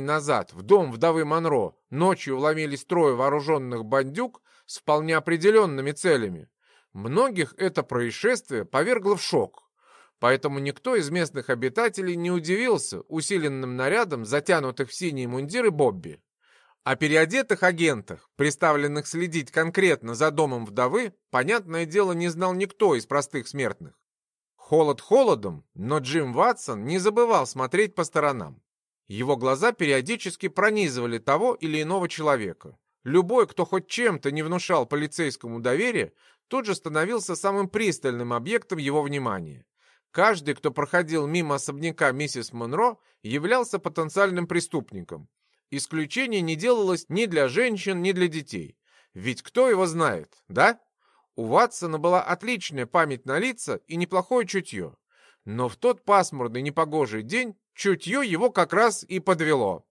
назад в дом вдовы Монро ночью вломились трое вооруженных бандюк с вполне определенными целями. Многих это происшествие повергло в шок. Поэтому никто из местных обитателей не удивился усиленным нарядом затянутых в синие мундиры Бобби. О переодетых агентах, приставленных следить конкретно за домом вдовы, понятное дело, не знал никто из простых смертных. Холод холодом, но Джим Ватсон не забывал смотреть по сторонам. Его глаза периодически пронизывали того или иного человека. Любой, кто хоть чем-то не внушал полицейскому доверие, тут же становился самым пристальным объектом его внимания. Каждый, кто проходил мимо особняка миссис Монро, являлся потенциальным преступником. Исключение не делалось ни для женщин, ни для детей. Ведь кто его знает, да? У Ватсона была отличная память на лица и неплохое чутье. Но в тот пасмурный непогожий день чутье его как раз и подвело.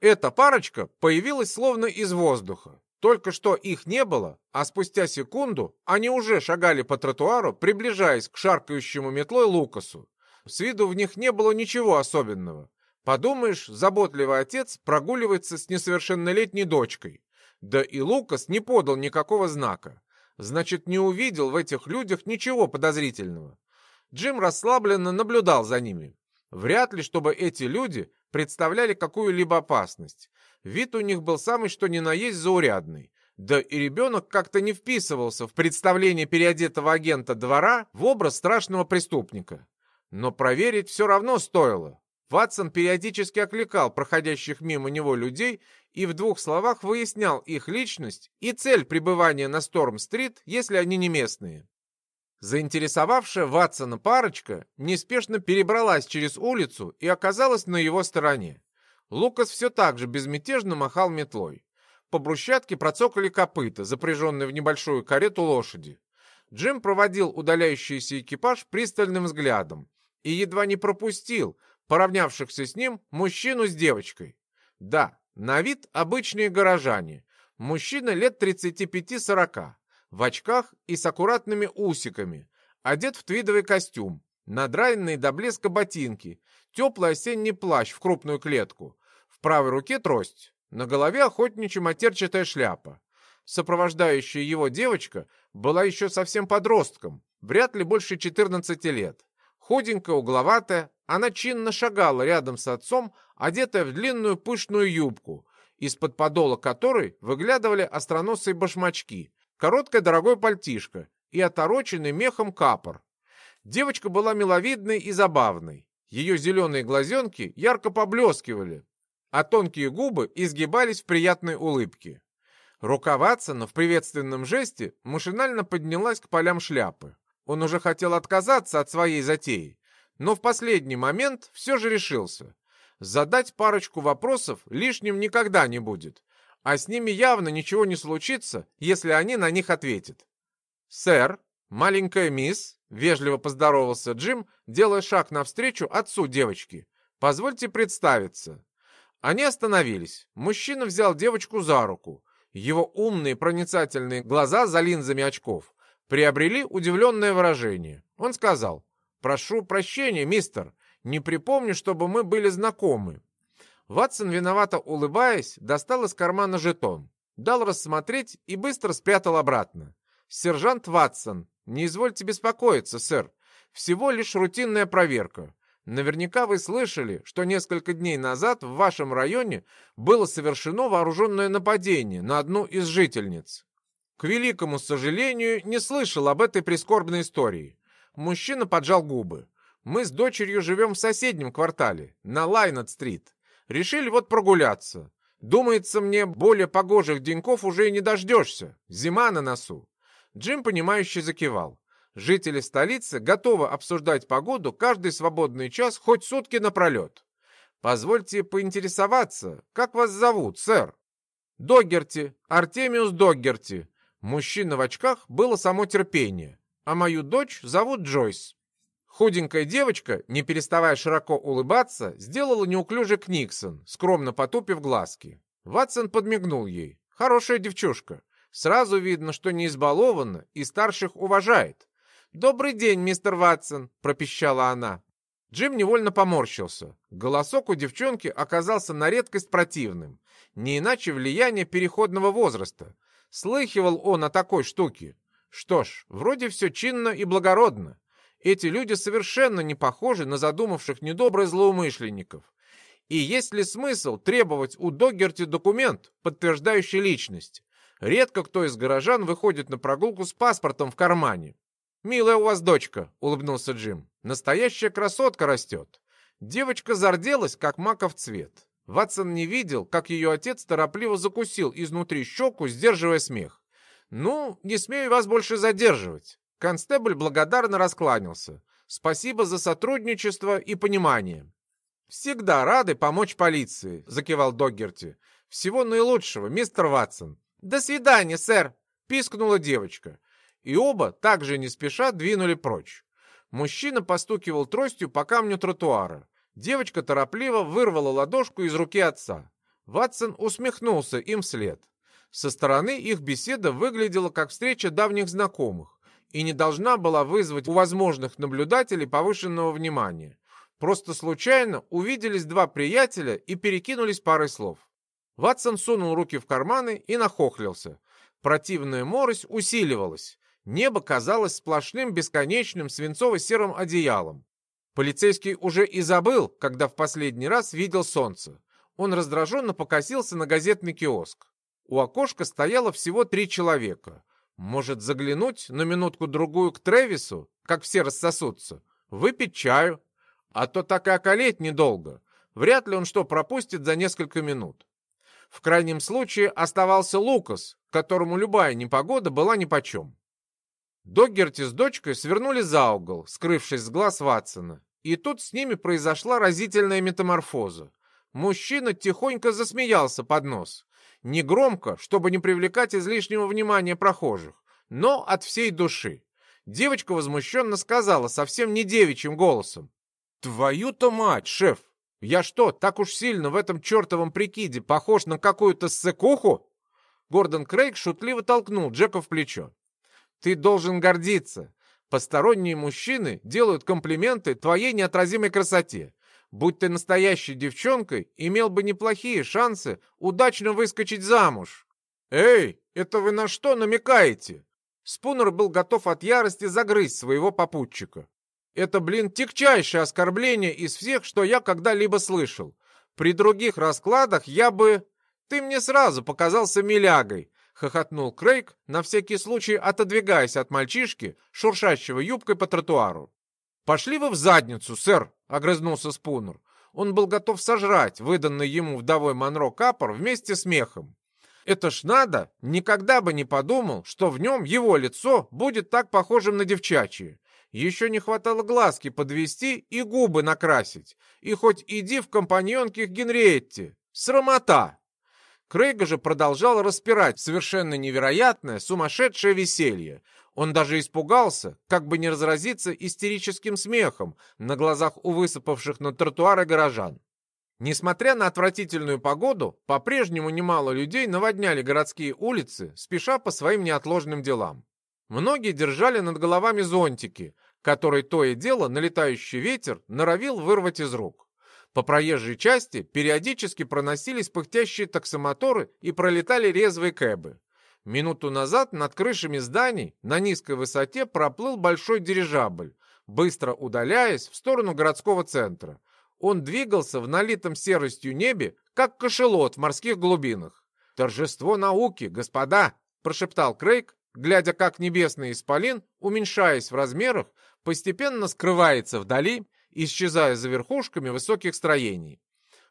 Эта парочка появилась словно из воздуха. Только что их не было, а спустя секунду они уже шагали по тротуару, приближаясь к шаркающему метлой Лукасу. С виду в них не было ничего особенного. Подумаешь, заботливый отец прогуливается с несовершеннолетней дочкой. Да и Лукас не подал никакого знака. Значит, не увидел в этих людях ничего подозрительного. Джим расслабленно наблюдал за ними. Вряд ли, чтобы эти люди представляли какую-либо опасность. Вид у них был самый что ни на есть заурядный. Да и ребенок как-то не вписывался в представление переодетого агента двора в образ страшного преступника. Но проверить все равно стоило. Ватсон периодически окликал проходящих мимо него людей и в двух словах выяснял их личность и цель пребывания на Сторм-стрит, если они не местные. Заинтересовавшая Ватсона парочка неспешно перебралась через улицу и оказалась на его стороне. Лукас все так же безмятежно махал метлой. По брусчатке процокали копыта, запряженные в небольшую карету лошади. Джим проводил удаляющийся экипаж пристальным взглядом и едва не пропустил поравнявшихся с ним мужчину с девочкой. Да, на вид обычные горожане. Мужчина лет 35-40, в очках и с аккуратными усиками, одет в твидовый костюм, надраенные до блеска ботинки, теплый осенний плащ в крупную клетку, в правой руке трость, на голове охотничья матерчатая шляпа. Сопровождающая его девочка была еще совсем подростком, вряд ли больше 14 лет. Худенькая, угловатая, она чинно шагала рядом с отцом, одетая в длинную пышную юбку, из-под подола которой выглядывали остроносые башмачки, короткое дорогое пальтишко и отороченный мехом капор. Девочка была миловидной и забавной. Ее зеленые глазенки ярко поблескивали, а тонкие губы изгибались в приятной улыбке. Рука Ватсона в приветственном жесте машинально поднялась к полям шляпы. Он уже хотел отказаться от своей затеи, но в последний момент все же решился. Задать парочку вопросов лишним никогда не будет, а с ними явно ничего не случится, если они на них ответят. «Сэр, маленькая мисс», — вежливо поздоровался Джим, делая шаг навстречу отцу девочки. «Позвольте представиться». Они остановились. Мужчина взял девочку за руку. Его умные проницательные глаза за линзами очков приобрели удивленное выражение. Он сказал, «Прошу прощения, мистер, не припомню, чтобы мы были знакомы». Ватсон, виновато улыбаясь, достал из кармана жетон, дал рассмотреть и быстро спрятал обратно. «Сержант Ватсон, не извольте беспокоиться, сэр. Всего лишь рутинная проверка. Наверняка вы слышали, что несколько дней назад в вашем районе было совершено вооруженное нападение на одну из жительниц. К великому сожалению, не слышал об этой прискорбной истории. Мужчина поджал губы. Мы с дочерью живем в соседнем квартале, на Лайнет-стрит. Решили вот прогуляться. Думается мне, более погожих деньков уже и не дождешься. Зима на носу. Джим, понимающе закивал. Жители столицы готовы обсуждать погоду каждый свободный час, хоть сутки напролет. Позвольте поинтересоваться, как вас зовут, сэр? Доггерти, Артемиус Доггерти. Мужчина в очках было само терпение а мою дочь зовут Джойс». Худенькая девочка, не переставая широко улыбаться, сделала неуклюже Книксон, скромно потупив глазки. Ватсон подмигнул ей. «Хорошая девчушка. Сразу видно, что не избалована и старших уважает». «Добрый день, мистер Ватсон», — пропищала она. Джим невольно поморщился. Голосок у девчонки оказался на редкость противным. Не иначе влияние переходного возраста. Слыхивал он о такой штуке. Что ж, вроде все чинно и благородно. Эти люди совершенно не похожи на задумавших недобрых злоумышленников. И есть ли смысл требовать у Доггерти документ, подтверждающий личность? Редко кто из горожан выходит на прогулку с паспортом в кармане. «Милая у вас дочка», — улыбнулся Джим. «Настоящая красотка растет». Девочка зарделась, как маков цвет. Ватсон не видел, как ее отец торопливо закусил изнутри щеку, сдерживая смех. «Ну, не смею вас больше задерживать». Констебль благодарно раскланялся. «Спасибо за сотрудничество и понимание». «Всегда рады помочь полиции», — закивал Доггерти. «Всего наилучшего, мистер Ватсон». «До свидания, сэр!» — пискнула девочка. И оба, также не спеша, двинули прочь. Мужчина постукивал тростью по камню тротуара. Девочка торопливо вырвала ладошку из руки отца. Ватсон усмехнулся им вслед. Со стороны их беседа выглядела как встреча давних знакомых и не должна была вызвать у возможных наблюдателей повышенного внимания. Просто случайно увиделись два приятеля и перекинулись парой слов. Ватсон сунул руки в карманы и нахохлился. Противная морось усиливалась. Небо казалось сплошным бесконечным свинцово-серым одеялом. Полицейский уже и забыл, когда в последний раз видел солнце. Он раздраженно покосился на газетный киоск. У окошка стояло всего три человека. Может, заглянуть на минутку-другую к Тревису, как все рассосутся? Выпить чаю? А то так и околеть недолго. Вряд ли он что пропустит за несколько минут. В крайнем случае оставался Лукас, которому любая непогода была нипочем. Доггерти с дочкой свернули за угол, скрывшись с глаз Ватсона. И тут с ними произошла разительная метаморфоза. Мужчина тихонько засмеялся под нос. Негромко, чтобы не привлекать излишнего внимания прохожих, но от всей души. Девочка возмущенно сказала совсем не девичьим голосом. «Твою-то мать, шеф! Я что, так уж сильно в этом чертовом прикиде похож на какую-то ссыкуху?» Гордон Крейг шутливо толкнул Джека в плечо. «Ты должен гордиться. Посторонние мужчины делают комплименты твоей неотразимой красоте. Будь ты настоящей девчонкой, имел бы неплохие шансы удачно выскочить замуж». «Эй, это вы на что намекаете?» Спунер был готов от ярости загрызть своего попутчика. Это, блин, тягчайшее оскорбление из всех, что я когда-либо слышал. При других раскладах я бы... Ты мне сразу показался милягой, хохотнул Крейг, на всякий случай отодвигаясь от мальчишки, шуршащего юбкой по тротуару. «Пошли вы в задницу, сэр!» — огрызнулся Спунер. Он был готов сожрать выданный ему вдовой Монро капор вместе с мехом. Это ж надо, никогда бы не подумал, что в нем его лицо будет так похожим на девчачье. Еще не хватало глазки подвести и губы накрасить. И хоть иди в компаньонке к Генриетте. Срамота! Крейга же продолжал распирать совершенно невероятное, сумасшедшее веселье. Он даже испугался, как бы не разразиться истерическим смехом на глазах у высыпавших на тротуары горожан. Несмотря на отвратительную погоду, по-прежнему немало людей наводняли городские улицы, спеша по своим неотложным делам. Многие держали над головами зонтики, которые то и дело налетающий ветер норовил вырвать из рук. По проезжей части периодически проносились пыхтящие таксомоторы и пролетали резвые кэбы. Минуту назад над крышами зданий на низкой высоте проплыл большой дирижабль, быстро удаляясь в сторону городского центра. Он двигался в налитом серостью небе, как кошелот в морских глубинах. «Торжество науки, господа!» – прошептал Крейг, глядя, как небесный исполин, уменьшаясь в размерах, постепенно скрывается вдали, исчезая за верхушками высоких строений.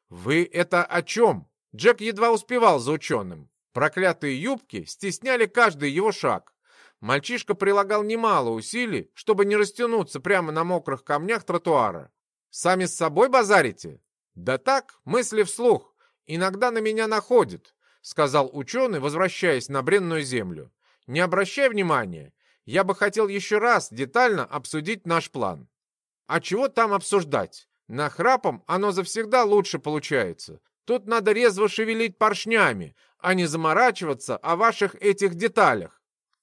«Вы это о чем?» Джек едва успевал за ученым. Проклятые юбки стесняли каждый его шаг. Мальчишка прилагал немало усилий, чтобы не растянуться прямо на мокрых камнях тротуара. «Сами с собой базарите?» «Да так, мысли вслух. Иногда на меня находит», — сказал ученый, возвращаясь на бренную землю. Не обращай внимания. Я бы хотел еще раз детально обсудить наш план. А чего там обсуждать? На храпом оно завсегда лучше получается. Тут надо резво шевелить поршнями, а не заморачиваться о ваших этих деталях.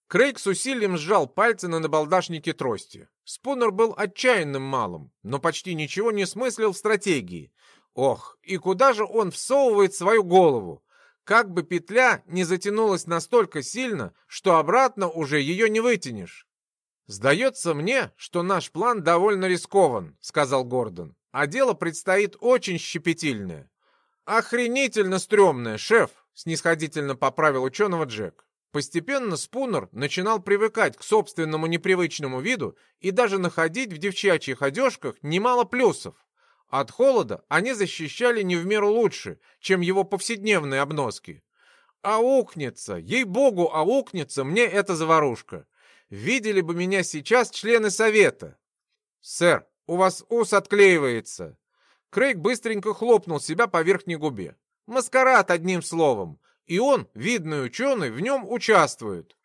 Крейг с усилием сжал пальцы на набалдашнике трости. Спунер был отчаянным малым, но почти ничего не смыслил в стратегии. Ох, и куда же он всовывает свою голову? Как бы петля не затянулась настолько сильно, что обратно уже ее не вытянешь. «Сдается мне, что наш план довольно рискован», — сказал Гордон. «А дело предстоит очень щепетильное». «Охренительно стрёмное, шеф», — снисходительно поправил ученого Джек. Постепенно Спунер начинал привыкать к собственному непривычному виду и даже находить в девчачьих одежках немало плюсов. От холода они защищали не в меру лучше, чем его повседневные обноски. Аукнется, ей-богу, аукнется мне эта заварушка. Видели бы меня сейчас члены совета. Сэр, у вас ус отклеивается. Крейг быстренько хлопнул себя по верхней губе. Маскарад, одним словом и он, видный ученый, в нем участвует.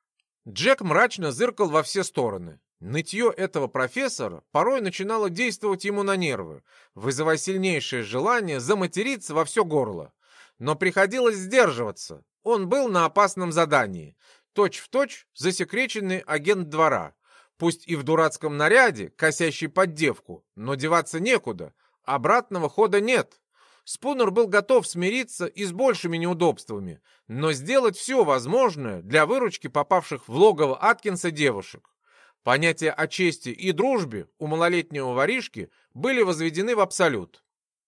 Джек мрачно зыркал во все стороны. Нытье этого профессора порой начинало действовать ему на нервы, вызывая сильнейшее желание заматериться во все горло. Но приходилось сдерживаться. Он был на опасном задании. Точь-в-точь точь засекреченный агент двора. Пусть и в дурацком наряде, косящий под девку, но деваться некуда. Обратного хода нет. Спунер был готов смириться и с большими неудобствами, но сделать все возможное для выручки попавших в логово Аткинса девушек. Понятия о чести и дружбе у малолетнего воришки были возведены в абсолют.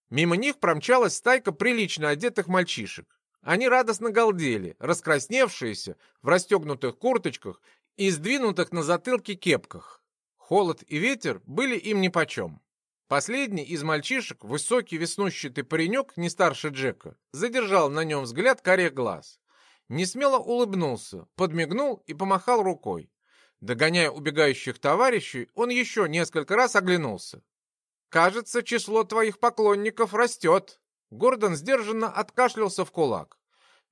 Мимо них промчалась стайка прилично одетых мальчишек. Они радостно галдели, раскрасневшиеся, в расстегнутых курточках и сдвинутых на затылке кепках. Холод и ветер были им нипочем. Последний из мальчишек, высокий веснущатый паренек, не старше Джека, задержал на нем взгляд карих глаз. Несмело улыбнулся, подмигнул и помахал рукой. Догоняя убегающих товарищей, он еще несколько раз оглянулся. «Кажется, число твоих поклонников растет». Гордон сдержанно откашлялся в кулак.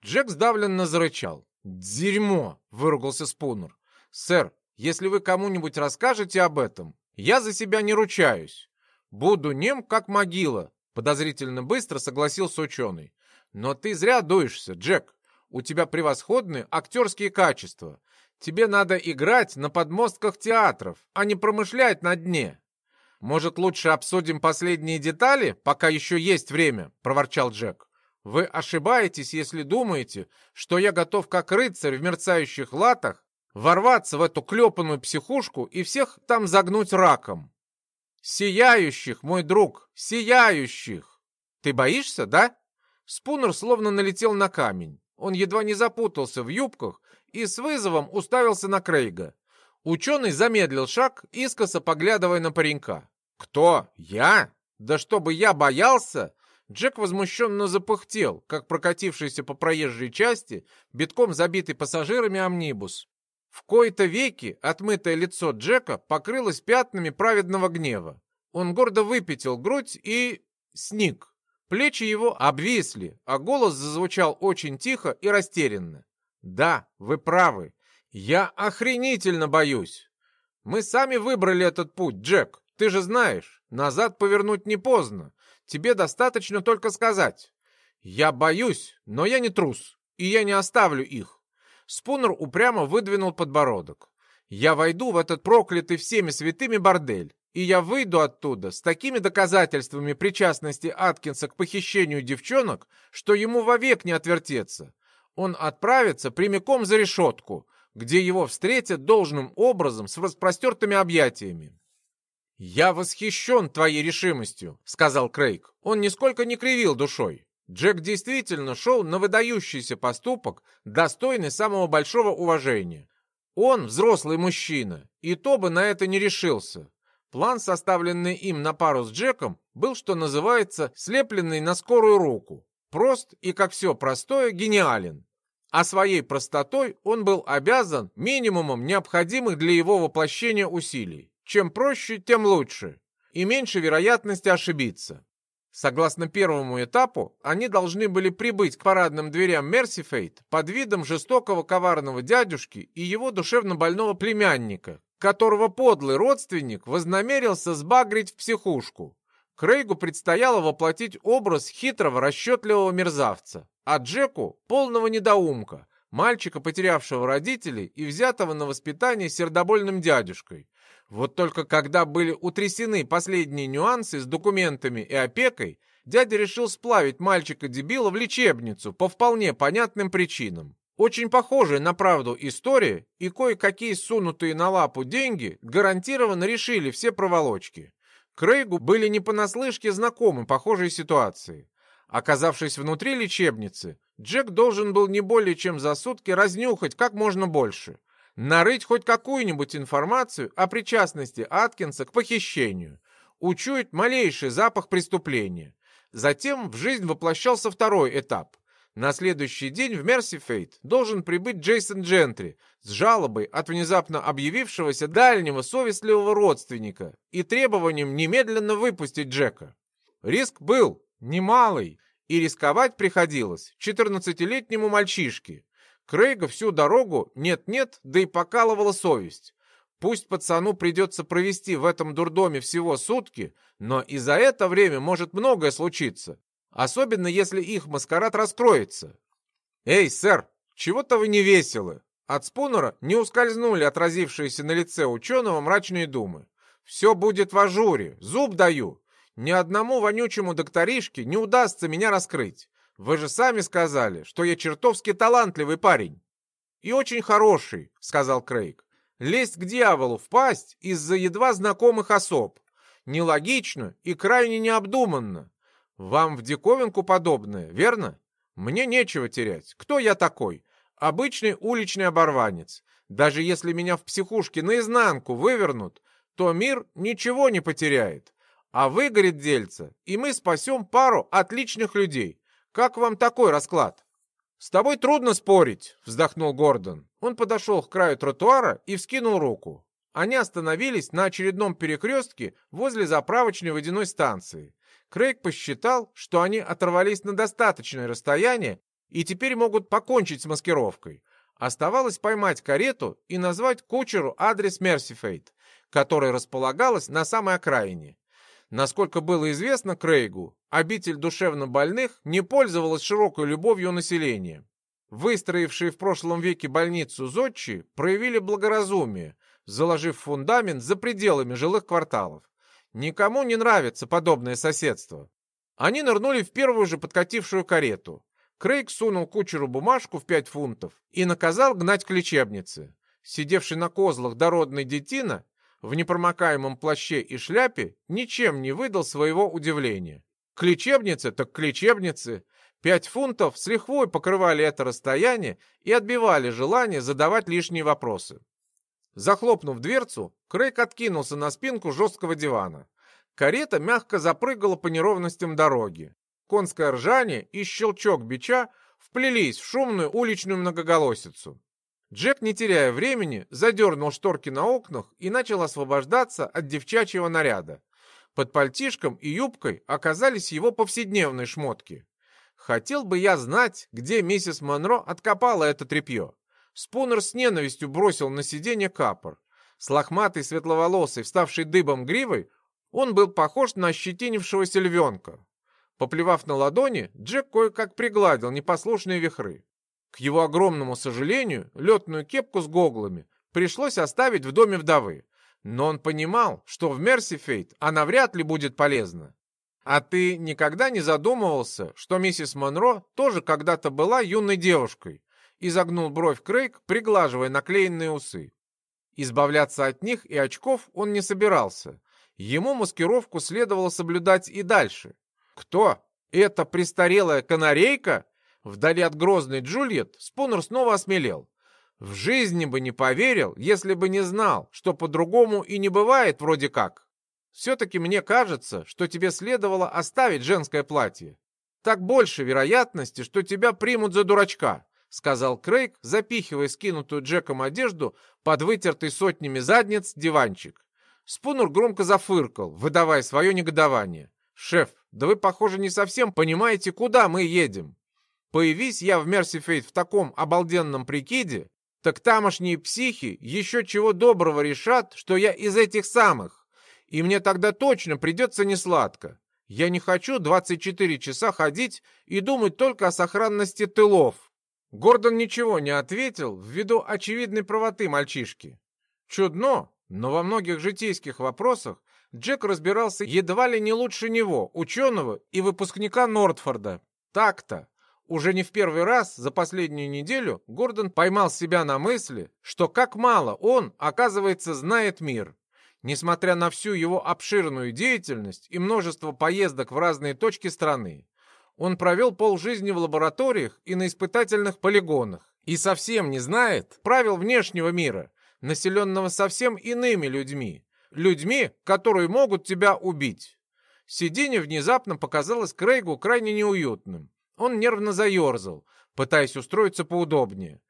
Джек сдавленно зарычал. «Дерьмо!» — выругался Спунер. «Сэр, если вы кому-нибудь расскажете об этом, я за себя не ручаюсь». «Буду нем, как могила», — подозрительно быстро согласился ученый. «Но ты зря дуешься, Джек. У тебя превосходные актерские качества. Тебе надо играть на подмостках театров, а не промышлять на дне». «Может, лучше обсудим последние детали, пока еще есть время?» — проворчал Джек. «Вы ошибаетесь, если думаете, что я готов как рыцарь в мерцающих латах ворваться в эту клепанную психушку и всех там загнуть раком. «Сияющих, мой друг, сияющих!» «Ты боишься, да?» Спунер словно налетел на камень. Он едва не запутался в юбках и с вызовом уставился на Крейга. Ученый замедлил шаг, искоса поглядывая на паренька. «Кто? Я? Да чтобы я боялся!» Джек возмущенно запыхтел, как прокатившийся по проезжей части, битком забитый пассажирами амнибус. В кои-то веки отмытое лицо Джека покрылось пятнами праведного гнева. Он гордо выпятил грудь и... сник. Плечи его обвисли, а голос зазвучал очень тихо и растерянно. «Да, вы правы. Я охренительно боюсь. Мы сами выбрали этот путь, Джек. Ты же знаешь, назад повернуть не поздно. Тебе достаточно только сказать. Я боюсь, но я не трус, и я не оставлю их. Спунер упрямо выдвинул подбородок. «Я войду в этот проклятый всеми святыми бордель, и я выйду оттуда с такими доказательствами причастности Аткинса к похищению девчонок, что ему вовек не отвертеться. Он отправится прямиком за решетку, где его встретят должным образом с распростертыми объятиями. «Я восхищен твоей решимостью», — сказал Крейг. Он нисколько не кривил душой. Джек действительно шел на выдающийся поступок, достойный самого большого уважения. Он взрослый мужчина, и то бы на это не решился. План, составленный им на пару с Джеком, был, что называется, слепленный на скорую руку. Прост и, как все простое, гениален. А своей простотой он был обязан минимумом необходимых для его воплощения усилий. Чем проще, тем лучше. И меньше вероятности ошибиться. Согласно первому этапу, они должны были прибыть к парадным дверям Мерсифейт под видом жестокого коварного дядюшки и его душевно больного племянника, которого подлый родственник вознамерился сбагрить в психушку. Крейгу предстояло воплотить образ хитрого расчетливого мерзавца, а Джеку — полного недоумка, мальчика, потерявшего родителей и взятого на воспитание сердобольным дядюшкой. Вот только когда были утрясены последние нюансы с документами и опекой, дядя решил сплавить мальчика-дебила в лечебницу по вполне понятным причинам. Очень похожая на правду история, и кое-какие сунутые на лапу деньги гарантированно решили все проволочки. Крейгу были не понаслышке знакомы похожие ситуации. Оказавшись внутри лечебницы, Джек должен был не более чем за сутки разнюхать как можно больше, нарыть хоть какую-нибудь информацию о причастности Аткинса к похищению, учуять малейший запах преступления. Затем в жизнь воплощался второй этап. На следующий день в Мерсифейт должен прибыть Джейсон Джентри с жалобой от внезапно объявившегося дальнего совестливого родственника и требованием немедленно выпустить Джека. Риск был немалый, и рисковать приходилось 14-летнему мальчишке. Крейга всю дорогу нет-нет, да и покалывала совесть. Пусть пацану придется провести в этом дурдоме всего сутки, но и за это время может многое случиться, особенно если их маскарад раскроется. «Эй, сэр, чего-то вы не веселы!» От Спунера не ускользнули отразившиеся на лице ученого мрачные думы. «Все будет в ажуре, зуб даю. Ни одному вонючему докторишке не удастся меня раскрыть. Вы же сами сказали, что я чертовски талантливый парень». «И очень хороший», — сказал Крейг. Лезть к дьяволу в пасть из-за едва знакомых особ. Нелогично и крайне необдуманно. Вам в диковинку подобное, верно? Мне нечего терять. Кто я такой? Обычный уличный оборванец. Даже если меня в психушке наизнанку вывернут, то мир ничего не потеряет. А выгорит дельце, и мы спасем пару отличных людей. Как вам такой расклад? «С тобой трудно спорить», — вздохнул Гордон. Он подошел к краю тротуара и вскинул руку. Они остановились на очередном перекрестке возле заправочной водяной станции. Крейг посчитал, что они оторвались на достаточное расстояние и теперь могут покончить с маскировкой. Оставалось поймать карету и назвать кучеру адрес Мерсифейт, который располагалась на самой окраине. Насколько было известно Крейгу, обитель душевнобольных не пользовалась широкой любовью населения. Выстроившие в прошлом веке больницу Зодчи проявили благоразумие, заложив фундамент за пределами жилых кварталов. Никому не нравится подобное соседство. Они нырнули в первую же подкатившую карету. Крейг сунул кучеру бумажку в пять фунтов и наказал гнать к лечебнице. Сидевший на козлах дородный детина в непромокаемом плаще и шляпе ничем не выдал своего удивления. К лечебнице так к лечебнице. Пять фунтов с лихвой покрывали это расстояние и отбивали желание задавать лишние вопросы. Захлопнув дверцу, Крейг откинулся на спинку жесткого дивана. Карета мягко запрыгала по неровностям дороги. Конское ржание и щелчок бича вплелись в шумную уличную многоголосицу. Джек, не теряя времени, задернул шторки на окнах и начал освобождаться от девчачьего наряда. Под пальтишком и юбкой оказались его повседневные шмотки. Хотел бы я знать, где миссис Монро откопала это тряпье. Спунер с ненавистью бросил на сиденье капор. С лохматой светловолосой, вставшей дыбом гривой, он был похож на ощетинившегося львенка. Поплевав на ладони, Джек кое-как пригладил непослушные вихры. К его огромному сожалению, летную кепку с гоглами пришлось оставить в доме вдовы. Но он понимал, что в Мерсифейт она вряд ли будет полезна. А ты никогда не задумывался, что миссис Монро тоже когда-то была юной девушкой? Изогнул бровь Крейг, приглаживая наклеенные усы. Избавляться от них и очков он не собирался. Ему маскировку следовало соблюдать и дальше. Кто? Это престарелая канарейка? Вдали от грозной Джульет Спунер снова осмелел. В жизни бы не поверил, если бы не знал, что по-другому и не бывает вроде как. Все-таки мне кажется, что тебе следовало оставить женское платье. Так больше вероятности, что тебя примут за дурачка, сказал Крейг, запихивая скинутую Джеком одежду под вытертый сотнями задниц диванчик. Спунер громко зафыркал, выдавая свое негодование. «Шеф, да вы, похоже, не совсем понимаете, куда мы едем. Появись я в Мерсифейт в таком обалденном прикиде, так тамошние психи еще чего доброго решат, что я из этих самых. И мне тогда точно придется несладко. Я не хочу 24 часа ходить и думать только о сохранности тылов. Гордон ничего не ответил ввиду очевидной правоты мальчишки. Чудно, но во многих житейских вопросах Джек разбирался едва ли не лучше него, ученого и выпускника Нортфорда. Так-то. Уже не в первый раз за последнюю неделю Гордон поймал себя на мысли, что как мало он, оказывается, знает мир. Несмотря на всю его обширную деятельность и множество поездок в разные точки страны, он провел полжизни в лабораториях и на испытательных полигонах и совсем не знает правил внешнего мира, населенного совсем иными людьми, людьми, которые могут тебя убить. Сиденье внезапно показалось Крейгу крайне неуютным. Он нервно заерзал, пытаясь устроиться поудобнее.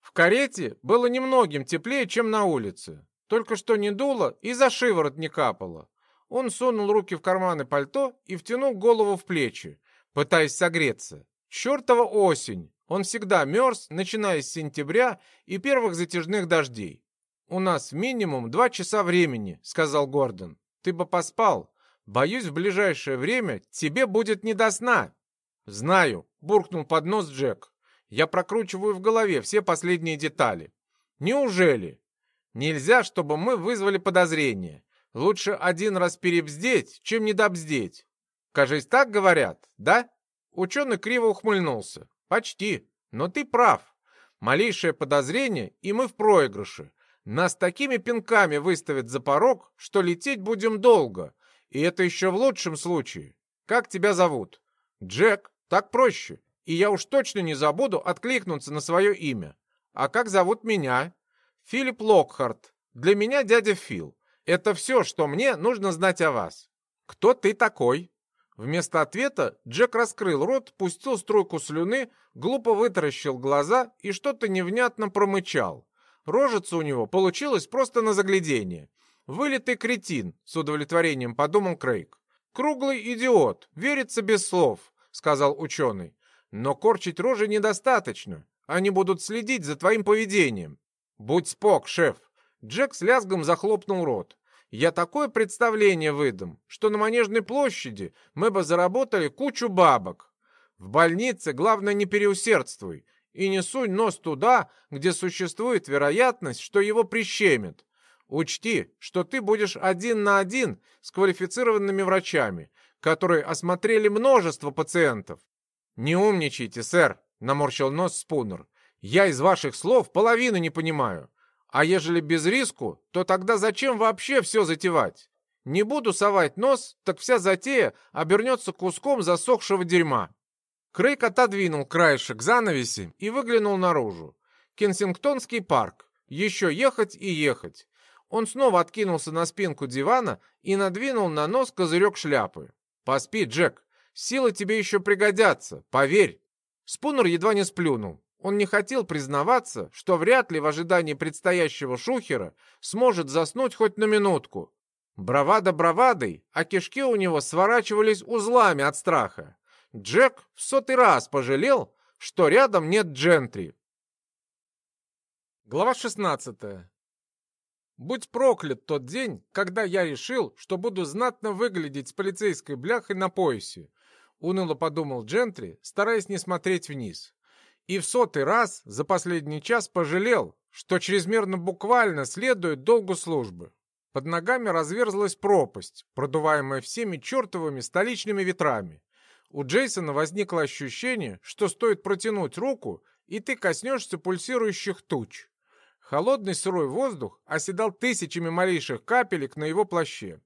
В карете было немногим теплее, чем на улице. Только что не дуло и за шиворот не капало. Он сунул руки в карманы пальто и втянул голову в плечи, пытаясь согреться. Чертова осень! Он всегда мерз, начиная с сентября и первых затяжных дождей. «У нас минимум два часа времени», — сказал Гордон. «Ты бы поспал. Боюсь, в ближайшее время тебе будет не до сна». «Знаю», — буркнул под нос Джек. «Я прокручиваю в голове все последние детали». «Неужели?» «Нельзя, чтобы мы вызвали подозрение. Лучше один раз перебздеть, чем недобздеть. Кажись, так говорят, да?» Ученый криво ухмыльнулся. «Почти. Но ты прав. Малейшее подозрение, и мы в проигрыше. Нас такими пинками выставят за порог, что лететь будем долго. И это еще в лучшем случае. Как тебя зовут? Джек. Так проще. И я уж точно не забуду откликнуться на свое имя. А как зовут меня? Филипп Локхарт. Для меня дядя Фил. Это все, что мне нужно знать о вас. Кто ты такой? Вместо ответа Джек раскрыл рот, пустил струйку слюны, глупо вытаращил глаза и что-то невнятно промычал. Рожица у него получилась просто на заглядение. Вылитый кретин, с удовлетворением подумал Крейг. Круглый идиот, верится без слов, сказал ученый. Но корчить рожи недостаточно. Они будут следить за твоим поведением. Будь спок, шеф. Джек с лязгом захлопнул рот. Я такое представление выдам, что на Манежной площади мы бы заработали кучу бабок. В больнице главное не переусердствуй и не сунь нос туда, где существует вероятность, что его прищемят. Учти, что ты будешь один на один с квалифицированными врачами, которые осмотрели множество пациентов. «Не умничайте, сэр», — наморщил нос Спунер. «Я из ваших слов половины не понимаю. А ежели без риску, то тогда зачем вообще все затевать? Не буду совать нос, так вся затея обернется куском засохшего дерьма». Крейг отодвинул краешек занавеси и выглянул наружу. Кенсингтонский парк. Еще ехать и ехать. Он снова откинулся на спинку дивана и надвинул на нос козырек шляпы. «Поспи, Джек. Силы тебе еще пригодятся, поверь». Спунер едва не сплюнул. Он не хотел признаваться, что вряд ли в ожидании предстоящего шухера сможет заснуть хоть на минутку. Бравада бравадой, а кишки у него сворачивались узлами от страха. Джек в сотый раз пожалел, что рядом нет джентри. Глава 16. Будь проклят тот день, когда я решил, что буду знатно выглядеть с полицейской бляхой на поясе, уныло подумал джентри, стараясь не смотреть вниз. И в сотый раз за последний час пожалел, что чрезмерно буквально следует долгу службы. Под ногами разверзлась пропасть, продуваемая всеми чертовыми столичными ветрами. У Джейсона возникло ощущение, что стоит протянуть руку, и ты коснешься пульсирующих туч. Холодный сырой воздух оседал тысячами малейших капелек на его плаще.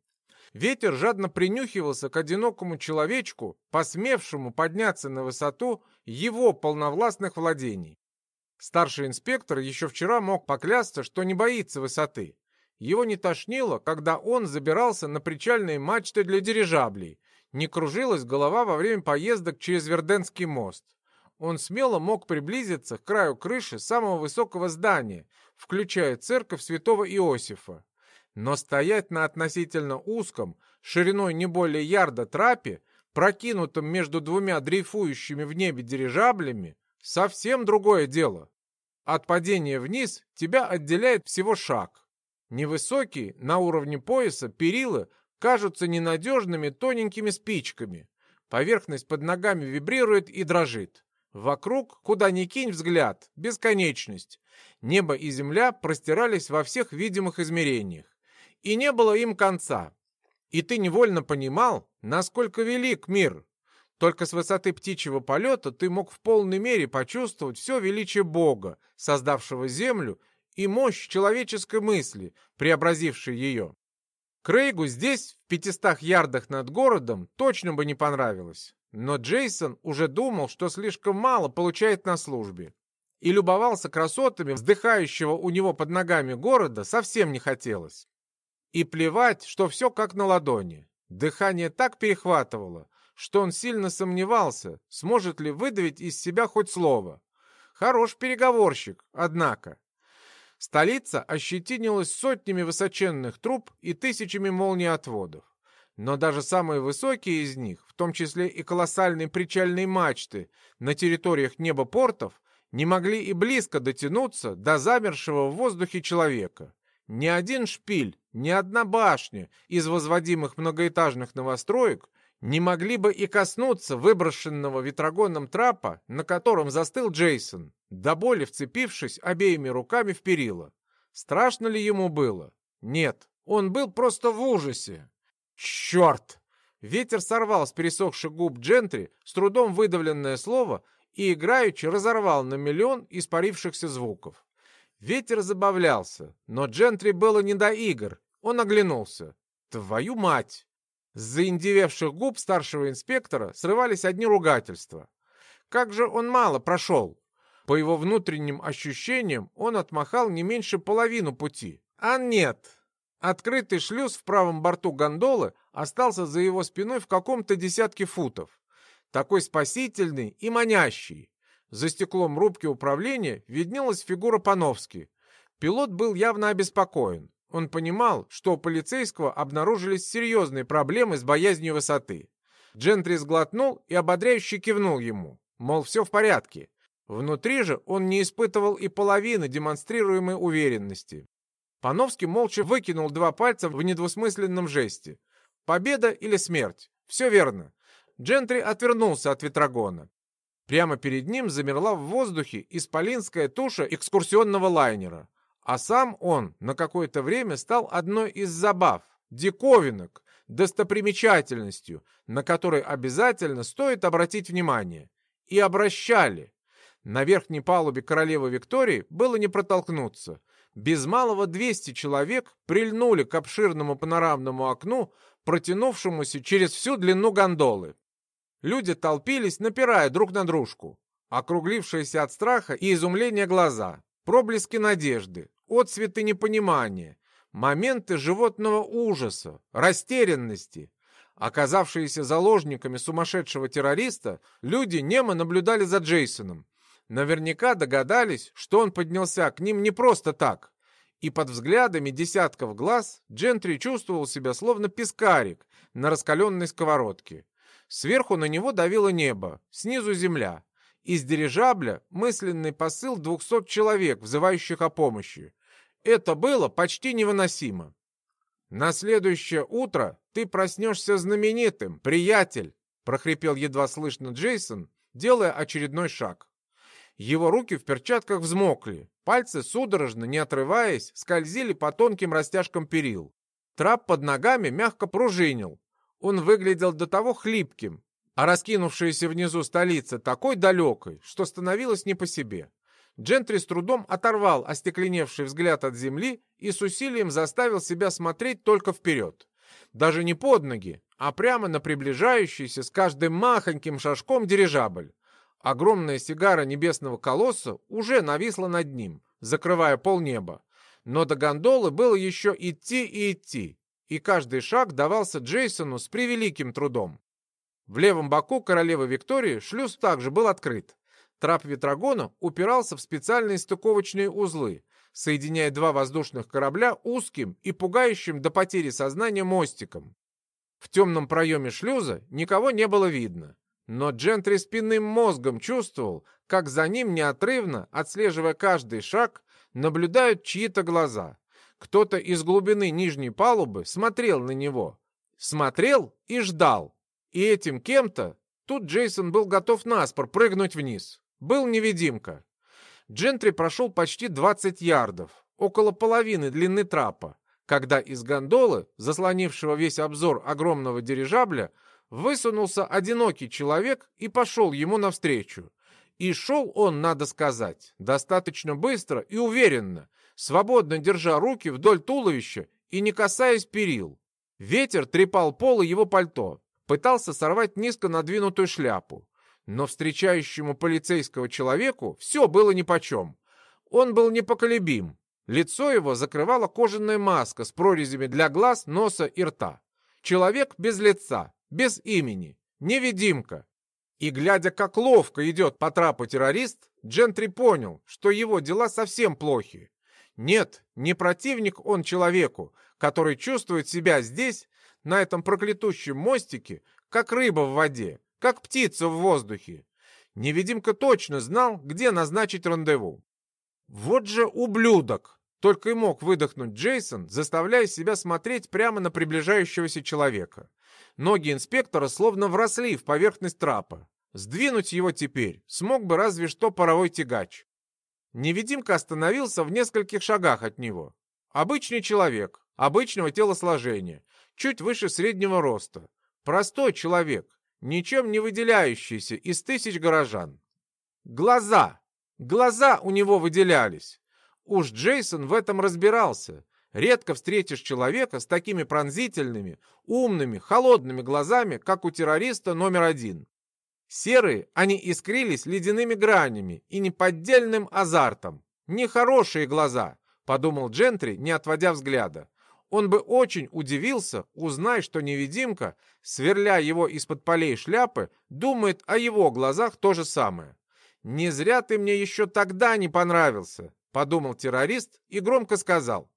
Ветер жадно принюхивался к одинокому человечку, посмевшему подняться на высоту его полновластных владений. Старший инспектор еще вчера мог поклясться, что не боится высоты. Его не тошнило, когда он забирался на причальные мачты для дирижаблей, не кружилась голова во время поездок через Верденский мост. Он смело мог приблизиться к краю крыши самого высокого здания, включая церковь святого Иосифа. Но стоять на относительно узком, шириной не более ярда трапе, прокинутом между двумя дрейфующими в небе дирижаблями, совсем другое дело. От падения вниз тебя отделяет всего шаг. Невысокие, на уровне пояса, перила кажутся ненадежными тоненькими спичками. Поверхность под ногами вибрирует и дрожит. Вокруг, куда ни кинь взгляд, бесконечность. Небо и земля простирались во всех видимых измерениях. И не было им конца. И ты невольно понимал, насколько велик мир. Только с высоты птичьего полета ты мог в полной мере почувствовать все величие Бога, создавшего землю, и мощь человеческой мысли, преобразившей ее. Крейгу здесь, в пятистах ярдах над городом, точно бы не понравилось. Но Джейсон уже думал, что слишком мало получает на службе. И любовался красотами вздыхающего у него под ногами города совсем не хотелось. И плевать, что все как на ладони. Дыхание так перехватывало, что он сильно сомневался, сможет ли выдавить из себя хоть слово. Хорош переговорщик, однако. Столица ощетинилась сотнями высоченных труб и тысячами молниеотводов. Но даже самые высокие из них, в том числе и колоссальные причальные мачты на территориях небопортов, не могли и близко дотянуться до замершего в воздухе человека. Ни один шпиль, ни одна башня из возводимых многоэтажных новостроек не могли бы и коснуться выброшенного ветрогоном трапа, на котором застыл Джейсон, до боли вцепившись обеими руками в перила. Страшно ли ему было? Нет, он был просто в ужасе. Черт! Ветер сорвал с пересохших губ Джентри с трудом выдавленное слово и играючи разорвал на миллион испарившихся звуков. Ветер забавлялся, но Джентри было не до игр. Он оглянулся. «Твою мать!» С заиндевевших губ старшего инспектора срывались одни ругательства. Как же он мало прошел! По его внутренним ощущениям он отмахал не меньше половину пути. А нет! Открытый шлюз в правом борту гондолы остался за его спиной в каком-то десятке футов. Такой спасительный и манящий. За стеклом рубки управления виднелась фигура Пановски. Пилот был явно обеспокоен. Он понимал, что у полицейского обнаружились серьезные проблемы с боязнью высоты. Джентри сглотнул и ободряюще кивнул ему, мол, все в порядке. Внутри же он не испытывал и половины демонстрируемой уверенности. Пановский молча выкинул два пальца в недвусмысленном жесте. Победа или смерть? Все верно. Джентри отвернулся от ветрогона. Прямо перед ним замерла в воздухе исполинская туша экскурсионного лайнера. А сам он на какое-то время стал одной из забав, диковинок, достопримечательностью, на которой обязательно стоит обратить внимание. И обращали. На верхней палубе королевы Виктории было не протолкнуться. Без малого 200 человек прильнули к обширному панорамному окну, протянувшемуся через всю длину гондолы. Люди толпились, напирая друг на дружку. Округлившиеся от страха и изумления глаза, проблески надежды, отцветы непонимания, моменты животного ужаса, растерянности. Оказавшиеся заложниками сумасшедшего террориста, люди немо наблюдали за Джейсоном. Наверняка догадались, что он поднялся к ним не просто так. И под взглядами десятков глаз Джентри чувствовал себя словно пескарик на раскаленной сковородке. Сверху на него давило небо, снизу земля. Из дирижабля мысленный посыл двухсот человек, взывающих о помощи. Это было почти невыносимо. «На следующее утро ты проснешься знаменитым, приятель!» прохрипел едва слышно Джейсон, делая очередной шаг. Его руки в перчатках взмокли, пальцы, судорожно, не отрываясь, скользили по тонким растяжкам перил. Трап под ногами мягко пружинил. Он выглядел до того хлипким, а раскинувшаяся внизу столица такой далекой, что становилось не по себе. Джентри с трудом оторвал остекленевший взгляд от земли и с усилием заставил себя смотреть только вперед. Даже не под ноги, а прямо на приближающийся с каждым махоньким шажком дирижабль. Огромная сигара небесного колосса уже нависла над ним, закрывая полнеба. Но до гондолы было еще идти и идти, и каждый шаг давался Джейсону с превеликим трудом. В левом боку королевы Виктории шлюз также был открыт. Трап ветрогона упирался в специальные стыковочные узлы, соединяя два воздушных корабля узким и пугающим до потери сознания мостиком. В темном проеме шлюза никого не было видно, но Джентри спинным мозгом чувствовал, как за ним неотрывно, отслеживая каждый шаг, наблюдают чьи-то глаза. Кто-то из глубины нижней палубы смотрел на него. Смотрел и ждал. И этим кем-то тут Джейсон был готов наспор прыгнуть вниз. был невидимка. Джентри прошел почти 20 ярдов, около половины длины трапа, когда из гондолы, заслонившего весь обзор огромного дирижабля, высунулся одинокий человек и пошел ему навстречу. И шел он, надо сказать, достаточно быстро и уверенно, свободно держа руки вдоль туловища и не касаясь перил. Ветер трепал полы его пальто, пытался сорвать низко надвинутую шляпу. Но встречающему полицейского человеку все было нипочем. Он был непоколебим. Лицо его закрывала кожаная маска с прорезями для глаз, носа и рта. Человек без лица, без имени, невидимка. И глядя, как ловко идет по трапу террорист, Джентри понял, что его дела совсем плохи. Нет, не противник он человеку, который чувствует себя здесь, на этом проклятущем мостике, как рыба в воде, как птица в воздухе. Невидимка точно знал, где назначить рандеву. Вот же ублюдок! Только и мог выдохнуть Джейсон, заставляя себя смотреть прямо на приближающегося человека. Ноги инспектора словно вросли в поверхность трапа. Сдвинуть его теперь смог бы разве что паровой тягач. Невидимка остановился в нескольких шагах от него. Обычный человек, обычного телосложения, чуть выше среднего роста. Простой человек, ничем не выделяющийся из тысяч горожан. Глаза! Глаза у него выделялись. Уж Джейсон в этом разбирался. Редко встретишь человека с такими пронзительными, умными, холодными глазами, как у террориста номер один. Серые, они искрились ледяными гранями и неподдельным азартом. Нехорошие глаза, подумал Джентри, не отводя взгляда. Он бы очень удивился, узнай, что невидимка, сверля его из-под полей шляпы, думает о его глазах то же самое. «Не зря ты мне еще тогда не понравился», — подумал террорист и громко сказал.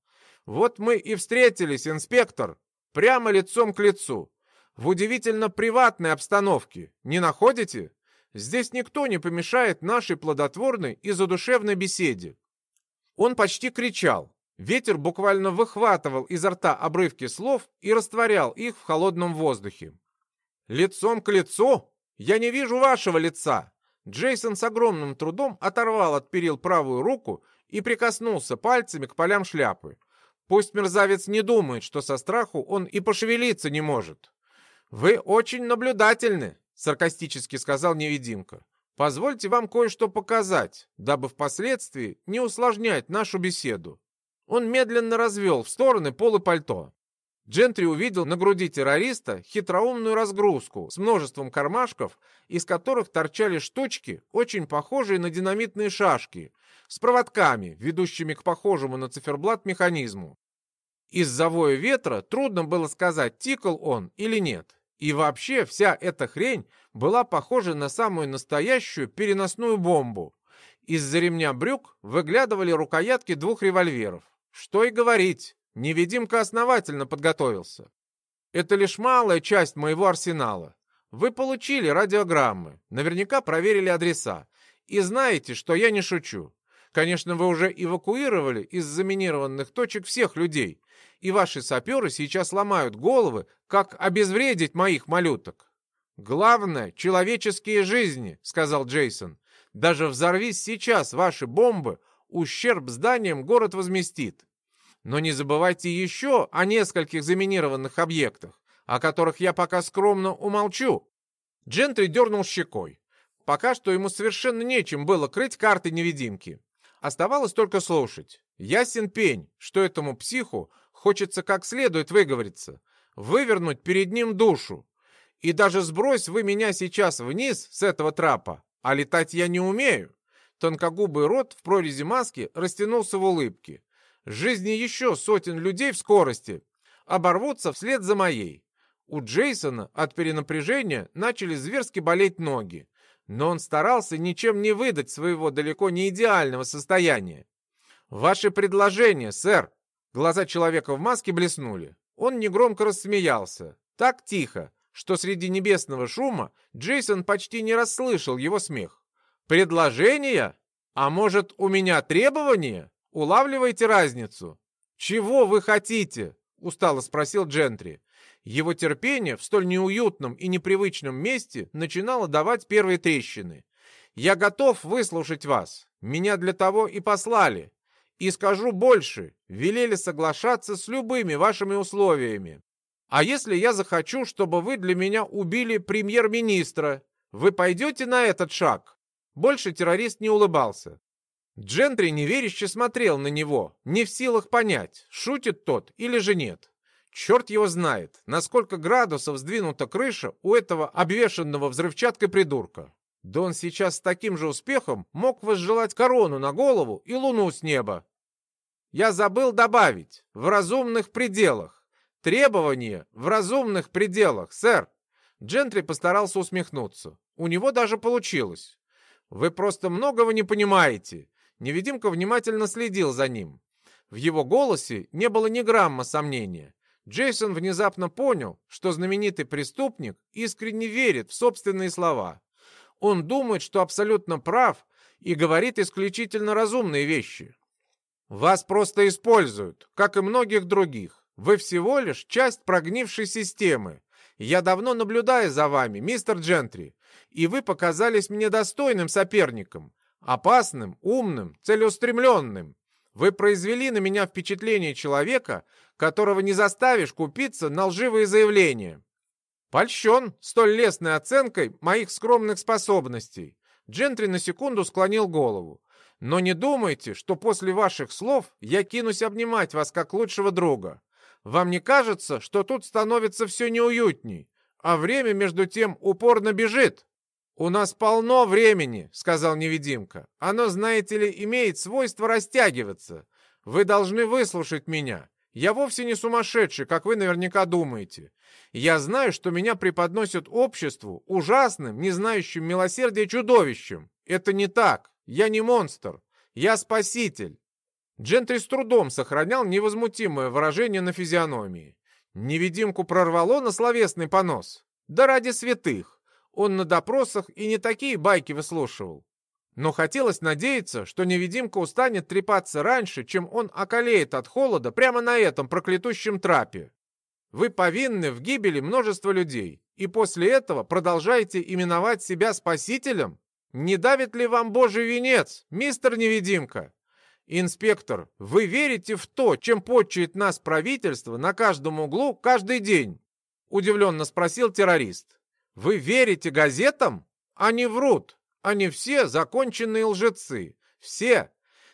«Вот мы и встретились, инспектор, прямо лицом к лицу в удивительно приватной обстановке, не находите? Здесь никто не помешает нашей плодотворной и задушевной беседе». Он почти кричал. Ветер буквально выхватывал изо рта обрывки слов и растворял их в холодном воздухе. «Лицом к лицу? Я не вижу вашего лица!» Джейсон с огромным трудом оторвал от перил правую руку и прикоснулся пальцами к полям шляпы. Пусть мерзавец не думает, что со страху он и пошевелиться не может. «Вы очень наблюдательны», — саркастически сказал невидимка. «Позвольте вам кое-что показать, дабы впоследствии не усложнять нашу беседу». Он медленно развел в стороны полы пальто. Джентри увидел на груди террориста хитроумную разгрузку с множеством кармашков, из которых торчали штучки, очень похожие на динамитные шашки, с проводками, ведущими к похожему на циферблат механизму. Из-за воя ветра трудно было сказать, тикал он или нет. И вообще вся эта хрень была похожа на самую настоящую переносную бомбу. Из-за ремня брюк выглядывали рукоятки двух револьверов. Что и говорить, невидимка основательно подготовился. Это лишь малая часть моего арсенала. Вы получили радиограммы, наверняка проверили адреса. И знаете, что я не шучу. Конечно, вы уже эвакуировали из заминированных точек всех людей, и ваши саперы сейчас ломают головы, как обезвредить моих малюток. «Главное — человеческие жизни», — сказал Джейсон. «Даже взорвись сейчас ваши бомбы, ущерб зданиям город возместит. Но не забывайте еще о нескольких заминированных объектах, о которых я пока скромно умолчу». Джентри дернул щекой. Пока что ему совершенно нечем было крыть карты невидимки. Оставалось только слушать. Ясен пень, что этому психу Хочется как следует выговориться, вывернуть перед ним душу. И даже сбрось вы меня сейчас вниз с этого трапа, а летать я не умею. Тонкогубый рот в прорези маски растянулся в улыбке. Жизни еще сотен людей в скорости оборвутся вслед за моей. У Джейсона от перенапряжения начали зверски болеть ноги, но он старался ничем не выдать своего далеко не идеального состояния. «Ваши предложения, сэр», Глаза человека в маске блеснули. Он негромко рассмеялся. Так тихо, что среди небесного шума Джейсон почти не расслышал его смех. «Предложение? А может, у меня требования? Улавливайте разницу». «Чего вы хотите?» — устало спросил Джентри. Его терпение в столь неуютном и непривычном месте начинало давать первые трещины. Я готов выслушать вас. Меня для того и послали. И скажу больше, велели соглашаться с любыми вашими условиями. А если я захочу, чтобы вы для меня убили премьер-министра, вы пойдете на этот шаг?» Больше террорист не улыбался. Джентри неверяще смотрел на него, не в силах понять, шутит тот или же нет. Черт его знает, на сколько градусов сдвинута крыша у этого обвешанного взрывчаткой придурка. Да он сейчас с таким же успехом мог возжелать корону на голову и луну с неба. Я забыл добавить, в разумных пределах. Требования в разумных пределах, сэр. Джентри постарался усмехнуться. У него даже получилось. Вы просто многого не понимаете. Невидимка внимательно следил за ним. В его голосе не было ни грамма сомнения. Джейсон внезапно понял, что знаменитый преступник искренне верит в собственные слова. Он думает, что абсолютно прав и говорит исключительно разумные вещи. Вас просто используют, как и многих других. Вы всего лишь часть прогнившей системы. Я давно наблюдаю за вами, мистер Джентри, и вы показались мне достойным соперником. Опасным, умным, целеустремленным. Вы произвели на меня впечатление человека, которого не заставишь купиться на лживые заявления. Польщен столь лестной оценкой моих скромных способностей. Джентри на секунду склонил голову. Но не думайте, что после ваших слов я кинусь обнимать вас как лучшего друга. Вам не кажется, что тут становится все неуютней, а время между тем упорно бежит? «У нас полно времени», — сказал невидимка. «Оно, знаете ли, имеет свойство растягиваться. Вы должны выслушать меня. Я вовсе не сумасшедший, как вы наверняка думаете. Я знаю, что меня преподносят обществу ужасным, не знающим милосердия чудовищем. Это не так. Я не монстр. Я спаситель». Джентри с трудом сохранял невозмутимое выражение на физиономии. Невидимку прорвало на словесный понос. Да ради святых. Он на допросах и не такие байки выслушивал. Но хотелось надеяться, что невидимка устанет трепаться раньше, чем он околеет от холода прямо на этом проклятущем трапе. Вы повинны в гибели множества людей, и после этого продолжаете именовать себя спасителем? Не давит ли вам божий венец, мистер невидимка? Инспектор, вы верите в то, чем почует нас правительство на каждом углу каждый день? Удивленно спросил террорист. Вы верите газетам? Они врут. Они все законченные лжецы. Все.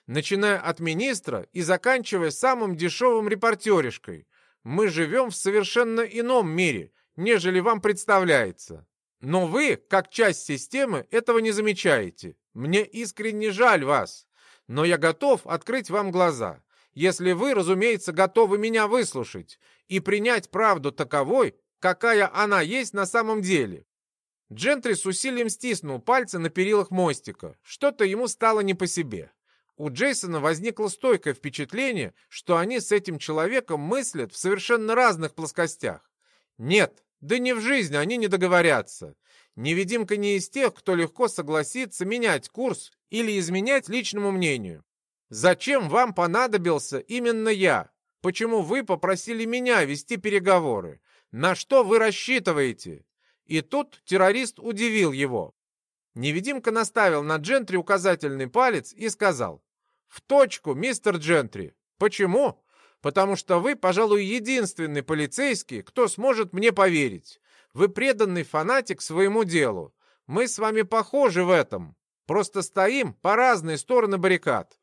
Начиная от министра и заканчивая самым дешевым репортеришкой. Мы живем в совершенно ином мире, нежели вам представляется. Но вы, как часть системы, этого не замечаете. Мне искренне жаль вас. Но я готов открыть вам глаза, если вы, разумеется, готовы меня выслушать и принять правду таковой, какая она есть на самом деле. Джентри с усилием стиснул пальцы на перилах мостика. Что-то ему стало не по себе. У Джейсона возникло стойкое впечатление, что они с этим человеком мыслят в совершенно разных плоскостях. Нет, да не в жизни они не договорятся. Невидимка не из тех, кто легко согласится менять курс или изменять личному мнению. Зачем вам понадобился именно я? Почему вы попросили меня вести переговоры? На что вы рассчитываете?» И тут террорист удивил его. Невидимка наставил на Джентри указательный палец и сказал. «В точку, мистер Джентри. Почему? Потому что вы, пожалуй, единственный полицейский, кто сможет мне поверить. Вы преданный фанатик своему делу. Мы с вами похожи в этом. Просто стоим по разные стороны баррикад».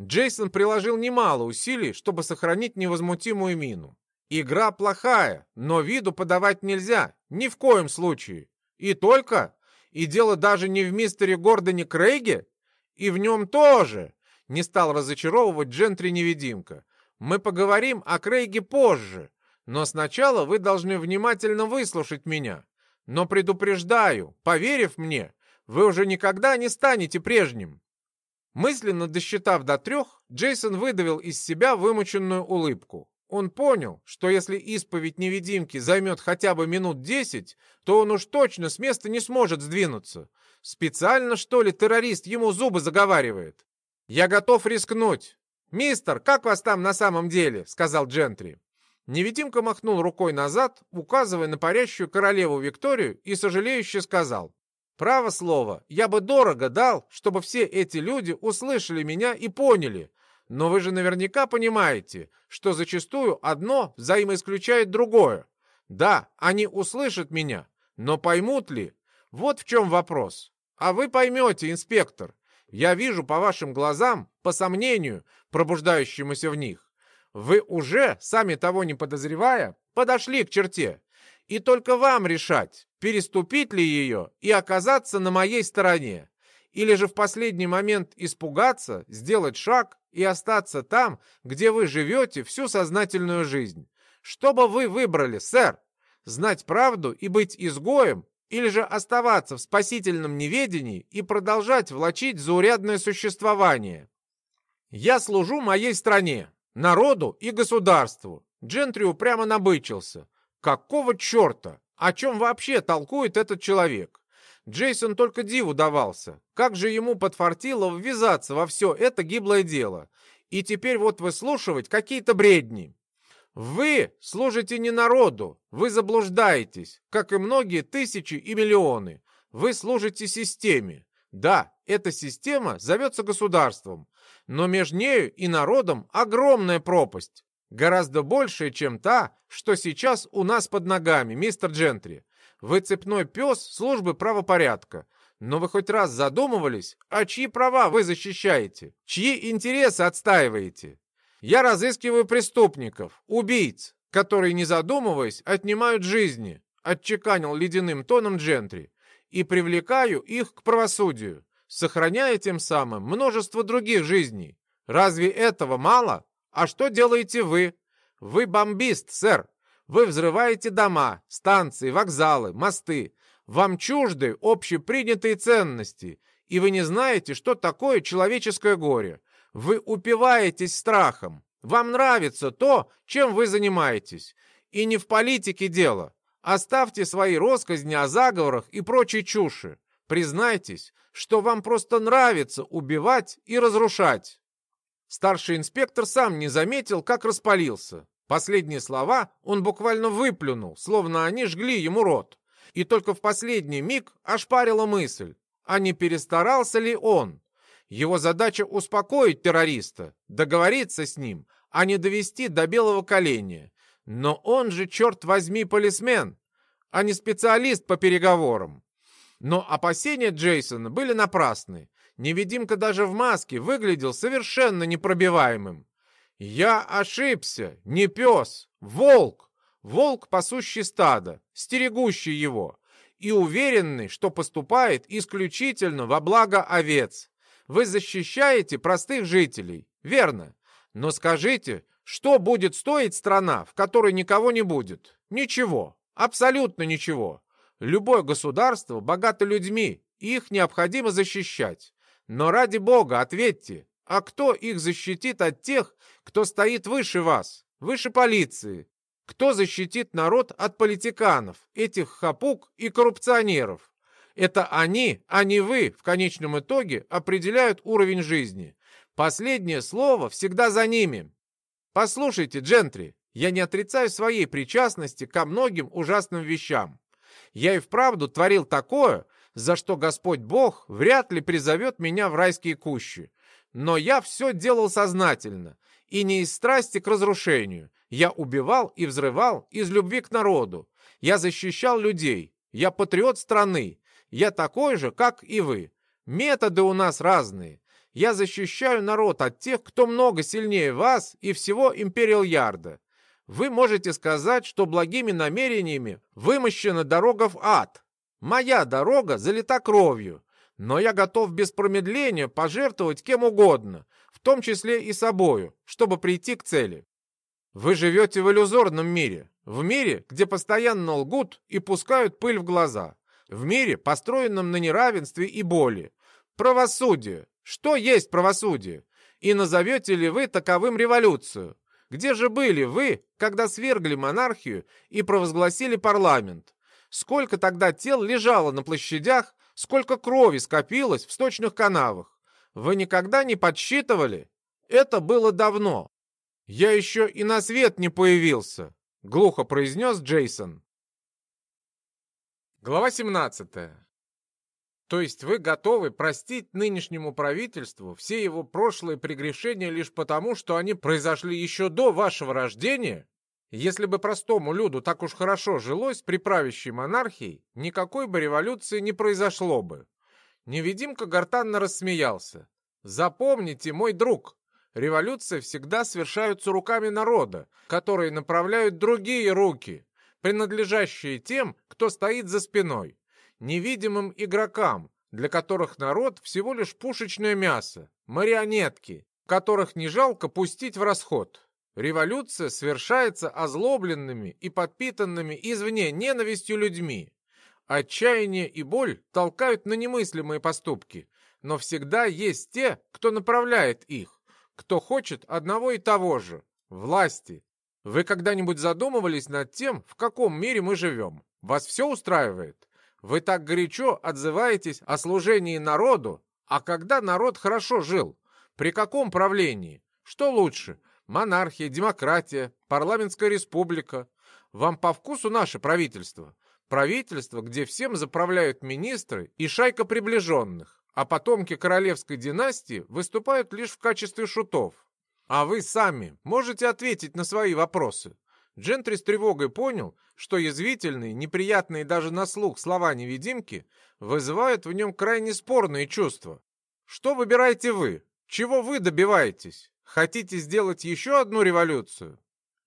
Джейсон приложил немало усилий, чтобы сохранить невозмутимую мину. Игра плохая, но виду подавать нельзя, ни в коем случае. И только, и дело даже не в мистере Гордоне Крейге, и в нем тоже, не стал разочаровывать джентри-невидимка. Мы поговорим о Крейге позже, но сначала вы должны внимательно выслушать меня. Но предупреждаю, поверив мне, вы уже никогда не станете прежним. Мысленно досчитав до трех, Джейсон выдавил из себя вымученную улыбку. Он понял, что если исповедь невидимки займет хотя бы минут десять, то он уж точно с места не сможет сдвинуться. Специально, что ли, террорист ему зубы заговаривает? «Я готов рискнуть». «Мистер, как вас там на самом деле?» — сказал Джентри. Невидимка махнул рукой назад, указывая на парящую королеву Викторию, и сожалеюще сказал. Право слово, я бы дорого дал, чтобы все эти люди услышали меня и поняли. Но вы же наверняка понимаете, что зачастую одно взаимоисключает другое. Да, они услышат меня, но поймут ли? Вот в чем вопрос. А вы поймете, инспектор. Я вижу по вашим глазам, по сомнению, пробуждающемуся в них. Вы уже, сами того не подозревая, подошли к черте. И только вам решать, переступить ли ее и оказаться на моей стороне. Или же в последний момент испугаться, сделать шаг и остаться там, где вы живете всю сознательную жизнь. Что бы вы выбрали, сэр? Знать правду и быть изгоем или же оставаться в спасительном неведении и продолжать влачить заурядное существование. Я служу моей стране, народу и государству. Джентри прямо набычился. Какого черта? О чем вообще толкует этот человек? Джейсон только диву давался. Как же ему подфартило ввязаться во все это гиблое дело? И теперь вот выслушивать какие-то бредни. Вы служите не народу, вы заблуждаетесь, как и многие тысячи и миллионы. Вы служите системе. Да, эта система зовется государством, но между нею и народом огромная пропасть. Гораздо большая, чем та, что сейчас у нас под ногами, мистер Джентри. Вы цепной пес службы правопорядка. Но вы хоть раз задумывались, а чьи права вы защищаете? Чьи интересы отстаиваете? Я разыскиваю преступников, убийц, которые, не задумываясь, отнимают жизни, отчеканил ледяным тоном Джентри, и привлекаю их к правосудию, сохраняя тем самым множество других жизней. Разве этого мало? А что делаете вы? Вы бомбист, сэр. Вы взрываете дома, станции, вокзалы, мосты. Вам чужды общепринятые ценности, и вы не знаете, что такое человеческое горе. Вы упиваетесь страхом. Вам нравится то, чем вы занимаетесь. И не в политике дело. Оставьте свои росказни о заговорах и прочей чуши. Признайтесь, что вам просто нравится убивать и разрушать. Старший инспектор сам не заметил, как распалился. Последние слова он буквально выплюнул, словно они жгли ему рот. И только в последний миг ошпарила мысль, а не перестарался ли он? Его задача успокоить террориста, договориться с ним, а не довести до белого коленя. Но он же, черт возьми, полисмен, а не специалист по переговорам. Но опасения Джейсона были напрасны. Невидимка даже в маске выглядел совершенно непробиваемым. «Я ошибся, не пес, волк, волк, пасущий стадо, стерегущий его, и уверенный, что поступает исключительно во благо овец. Вы защищаете простых жителей, верно. Но скажите, что будет стоить страна, в которой никого не будет? Ничего, абсолютно ничего. Любое государство богато людьми, их необходимо защищать. Но ради бога, ответьте, а кто их защитит от тех, кто стоит выше вас, выше полиции? Кто защитит народ от политиканов, этих хапук и коррупционеров? Это они, а не вы, в конечном итоге определяют уровень жизни. Последнее слово всегда за ними. Послушайте, джентри, я не отрицаю своей причастности ко многим ужасным вещам. Я и вправду творил такое, за что Господь Бог вряд ли призовет меня в райские кущи. Но я все делал сознательно, и не из страсти к разрушению. Я убивал и взрывал из любви к народу. Я защищал людей. Я патриот страны. Я такой же, как и вы. Методы у нас разные. Я защищаю народ от тех, кто много сильнее вас и всего Империал Ярда. Вы можете сказать, что благими намерениями вымощена дорога в ад. Моя дорога залита кровью, но я готов без промедления пожертвовать кем угодно, в том числе и собою, чтобы прийти к цели. Вы живете в иллюзорном мире, в мире, где постоянно лгут и пускают пыль в глаза. В мире, построенном на неравенстве и боли. Правосудие. Что есть правосудие? И назовете ли вы таковым революцию? Где же были вы, когда свергли монархию и провозгласили парламент? Сколько тогда тел лежало на площадях, сколько крови скопилось в сточных канавах? Вы никогда не подсчитывали? Это было давно. Я еще и на свет не появился, глухо произнес Джейсон. Глава 17. То есть вы готовы простить нынешнему правительству все его прошлые прегрешения лишь потому, что они произошли еще до вашего рождения? Если бы простому люду так уж хорошо жилось при правящей монархии, никакой бы революции не произошло бы. Невидимка гортанно рассмеялся. Запомните, мой друг, революции всегда совершаются руками народа, которые направляют другие руки, принадлежащие тем, кто стоит за спиной невидимым игрокам, для которых народ всего лишь пушечное мясо, марионетки, которых не жалко пустить в расход. Революция совершается озлобленными и подпитанными извне ненавистью людьми. Отчаяние и боль толкают на немыслимые поступки, но всегда есть те, кто направляет их, кто хочет одного и того же – власти. Вы когда-нибудь задумывались над тем, в каком мире мы живем? Вас все устраивает? Вы так горячо отзываетесь о служении народу, а когда народ хорошо жил? При каком правлении? Что лучше? Монархия, демократия, парламентская республика? Вам по вкусу наше правительство? Правительство, где всем заправляют министры и шайка приближенных, а потомки королевской династии выступают лишь в качестве шутов. А вы сами можете ответить на свои вопросы? Джентри с тревогой понял, что язвительные, неприятные даже на слух слова невидимки вызывают в нем крайне спорные чувства. Что выбираете вы? Чего вы добиваетесь? Хотите сделать еще одну революцию?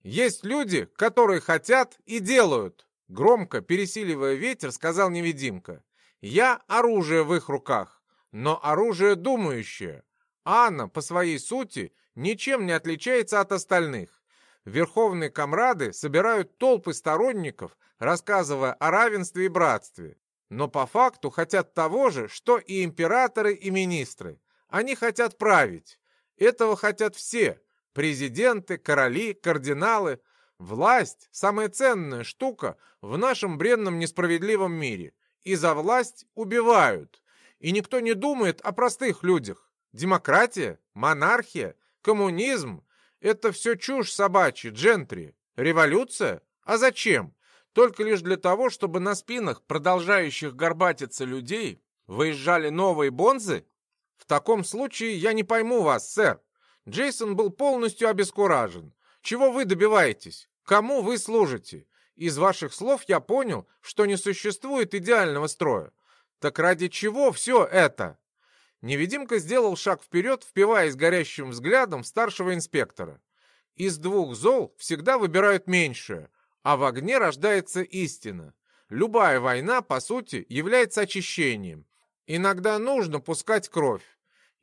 Есть люди, которые хотят и делают. Громко, пересиливая ветер, сказал невидимка. Я оружие в их руках, но оружие думающее. Анна по своей сути ничем не отличается от остальных. Верховные комрады собирают толпы сторонников, рассказывая о равенстве и братстве. Но по факту хотят того же, что и императоры, и министры. Они хотят править. Этого хотят все. Президенты, короли, кардиналы. Власть – самая ценная штука в нашем бренном несправедливом мире. И за власть убивают. И никто не думает о простых людях. Демократия, монархия, коммунизм это все чушь собачья, джентри. Революция? А зачем? Только лишь для того, чтобы на спинах продолжающих горбатиться людей выезжали новые бонзы? В таком случае я не пойму вас, сэр. Джейсон был полностью обескуражен. Чего вы добиваетесь? Кому вы служите? Из ваших слов я понял, что не существует идеального строя. Так ради чего все это? Невидимка сделал шаг вперед, впиваясь горящим взглядом старшего инспектора. Из двух зол всегда выбирают меньшее, а в огне рождается истина. Любая война, по сути, является очищением. Иногда нужно пускать кровь.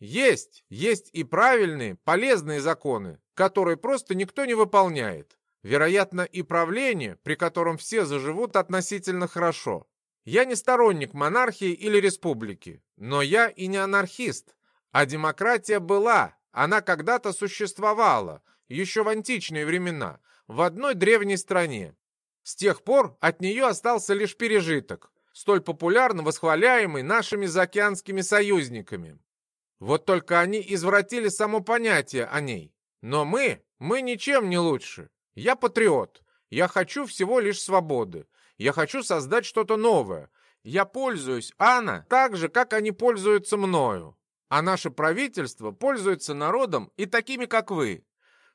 Есть, есть и правильные, полезные законы, которые просто никто не выполняет. Вероятно, и правление, при котором все заживут относительно хорошо. Я не сторонник монархии или республики, но я и не анархист. А демократия была, она когда-то существовала, еще в античные времена, в одной древней стране. С тех пор от нее остался лишь пережиток, столь популярно восхваляемый нашими заокеанскими союзниками. Вот только они извратили само понятие о ней. Но мы, мы ничем не лучше. Я патриот. Я хочу всего лишь свободы. Я хочу создать что-то новое. Я пользуюсь Анна так же, как они пользуются мною. А наше правительство пользуется народом и такими, как вы.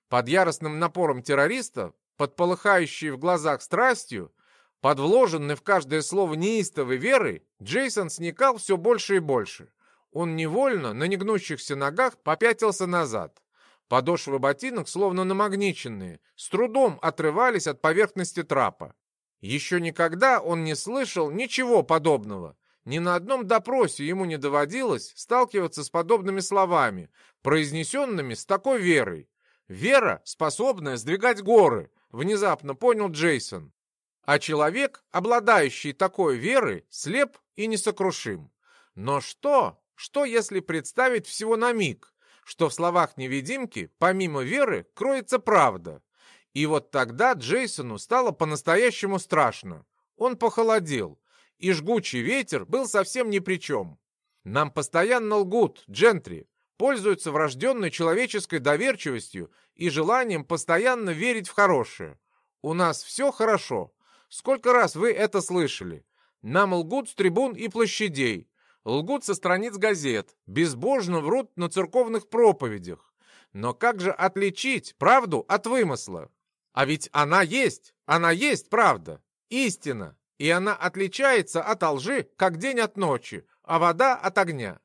Под яростным напором террориста, под полыхающей в глазах страстью, под вложенной в каждое слово неистовой верой, Джейсон сникал все больше и больше. Он невольно на негнущихся ногах попятился назад. Подошвы ботинок, словно намагниченные, с трудом отрывались от поверхности трапа. Еще никогда он не слышал ничего подобного. Ни на одном допросе ему не доводилось сталкиваться с подобными словами, произнесенными с такой верой. Вера, способная сдвигать горы, внезапно понял Джейсон. А человек, обладающий такой верой, слеп и несокрушим. Но что, что если представить всего на миг, что в словах невидимки, помимо веры, кроется правда? И вот тогда Джейсону стало по-настоящему страшно. Он похолодел, и жгучий ветер был совсем ни при чем. Нам постоянно лгут, джентри, пользуются врожденной человеческой доверчивостью и желанием постоянно верить в хорошее. У нас все хорошо. Сколько раз вы это слышали? Нам лгут с трибун и площадей. Лгут со страниц газет, безбожно врут на церковных проповедях. Но как же отличить правду от вымысла? А ведь она есть, она есть правда, истина, и она отличается от лжи, как день от ночи, а вода от огня.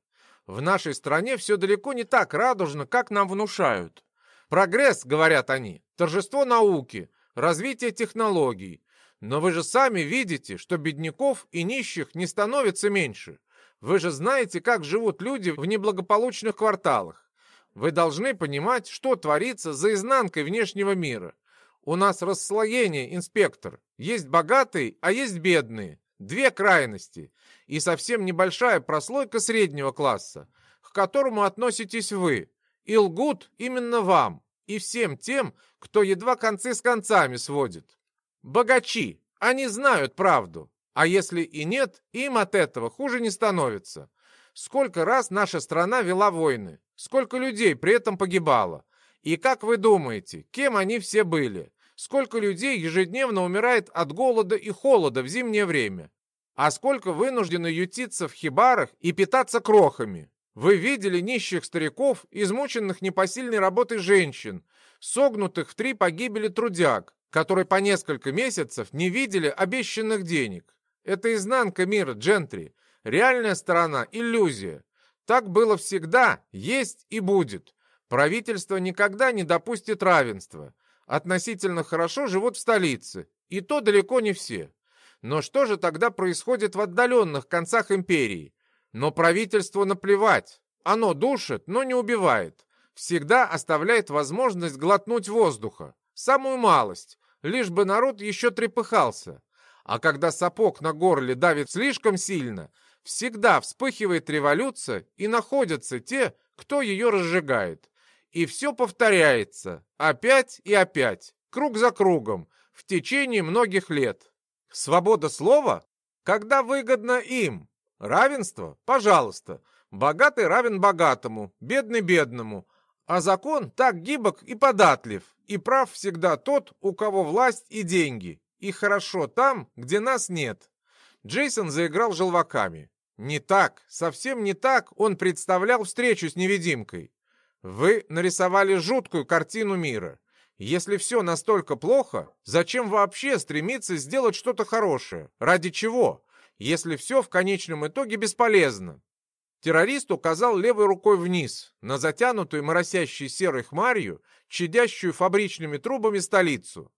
В нашей стране все далеко не так радужно, как нам внушают. Прогресс, говорят они, торжество науки, развитие технологий. Но вы же сами видите, что бедняков и нищих не становится меньше. Вы же знаете, как живут люди в неблагополучных кварталах. Вы должны понимать, что творится за изнанкой внешнего мира. У нас расслоение, инспектор. Есть богатые, а есть бедные. Две крайности. И совсем небольшая прослойка среднего класса, к которому относитесь вы. И лгут именно вам. И всем тем, кто едва концы с концами сводит. Богачи, они знают правду. А если и нет, им от этого хуже не становится. Сколько раз наша страна вела войны, сколько людей при этом погибало. И как вы думаете, кем они все были? Сколько людей ежедневно умирает от голода и холода в зимнее время? А сколько вынуждены ютиться в хибарах и питаться крохами? Вы видели нищих стариков, измученных непосильной работой женщин, согнутых в три погибели трудяг, которые по несколько месяцев не видели обещанных денег. Это изнанка мира, джентри. Реальная сторона – иллюзия. Так было всегда, есть и будет. Правительство никогда не допустит равенства. Относительно хорошо живут в столице, и то далеко не все. Но что же тогда происходит в отдаленных концах империи? Но правительству наплевать. Оно душит, но не убивает. Всегда оставляет возможность глотнуть воздуха. Самую малость, лишь бы народ еще трепыхался. А когда сапог на горле давит слишком сильно, всегда вспыхивает революция и находятся те, кто ее разжигает. И все повторяется, опять и опять, круг за кругом, в течение многих лет. Свобода слова? Когда выгодно им. Равенство? Пожалуйста. Богатый равен богатому, бедный бедному. А закон так гибок и податлив, и прав всегда тот, у кого власть и деньги. И хорошо там, где нас нет. Джейсон заиграл желваками. Не так, совсем не так он представлял встречу с невидимкой. Вы нарисовали жуткую картину мира. Если все настолько плохо, зачем вообще стремиться сделать что-то хорошее? Ради чего? Если все в конечном итоге бесполезно. Террорист указал левой рукой вниз, на затянутую моросящей серой хмарью, чадящую фабричными трубами столицу.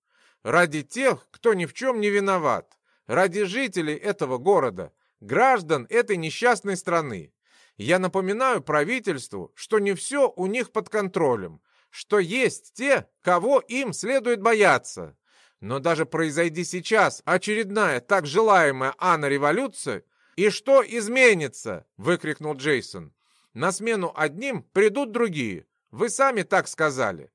Ради тех, кто ни в чем не виноват. Ради жителей этого города, граждан этой несчастной страны. Я напоминаю правительству, что не все у них под контролем, что есть те, кого им следует бояться. Но даже произойди сейчас очередная так желаемая Анна-революция, и что изменится? выкрикнул Джейсон. На смену одним придут другие. Вы сами так сказали.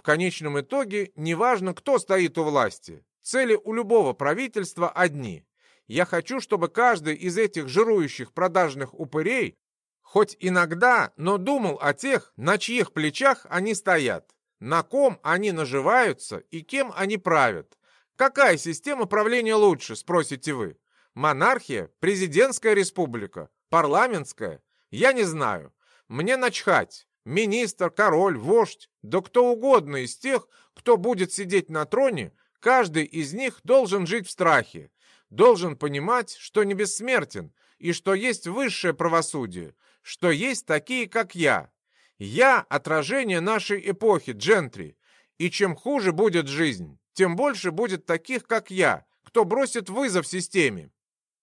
В конечном итоге неважно, кто стоит у власти. Цели у любого правительства одни. Я хочу, чтобы каждый из этих жирующих продажных упырей хоть иногда, но думал о тех, на чьих плечах они стоят, на ком они наживаются и кем они правят. Какая система правления лучше, спросите вы? Монархия, президентская республика, парламентская? Я не знаю. Мне начхать министр, король, вождь, да кто угодно из тех, кто будет сидеть на троне, каждый из них должен жить в страхе, должен понимать, что не бессмертен и что есть высшее правосудие, что есть такие, как я. Я — отражение нашей эпохи, джентри, и чем хуже будет жизнь, тем больше будет таких, как я, кто бросит вызов системе.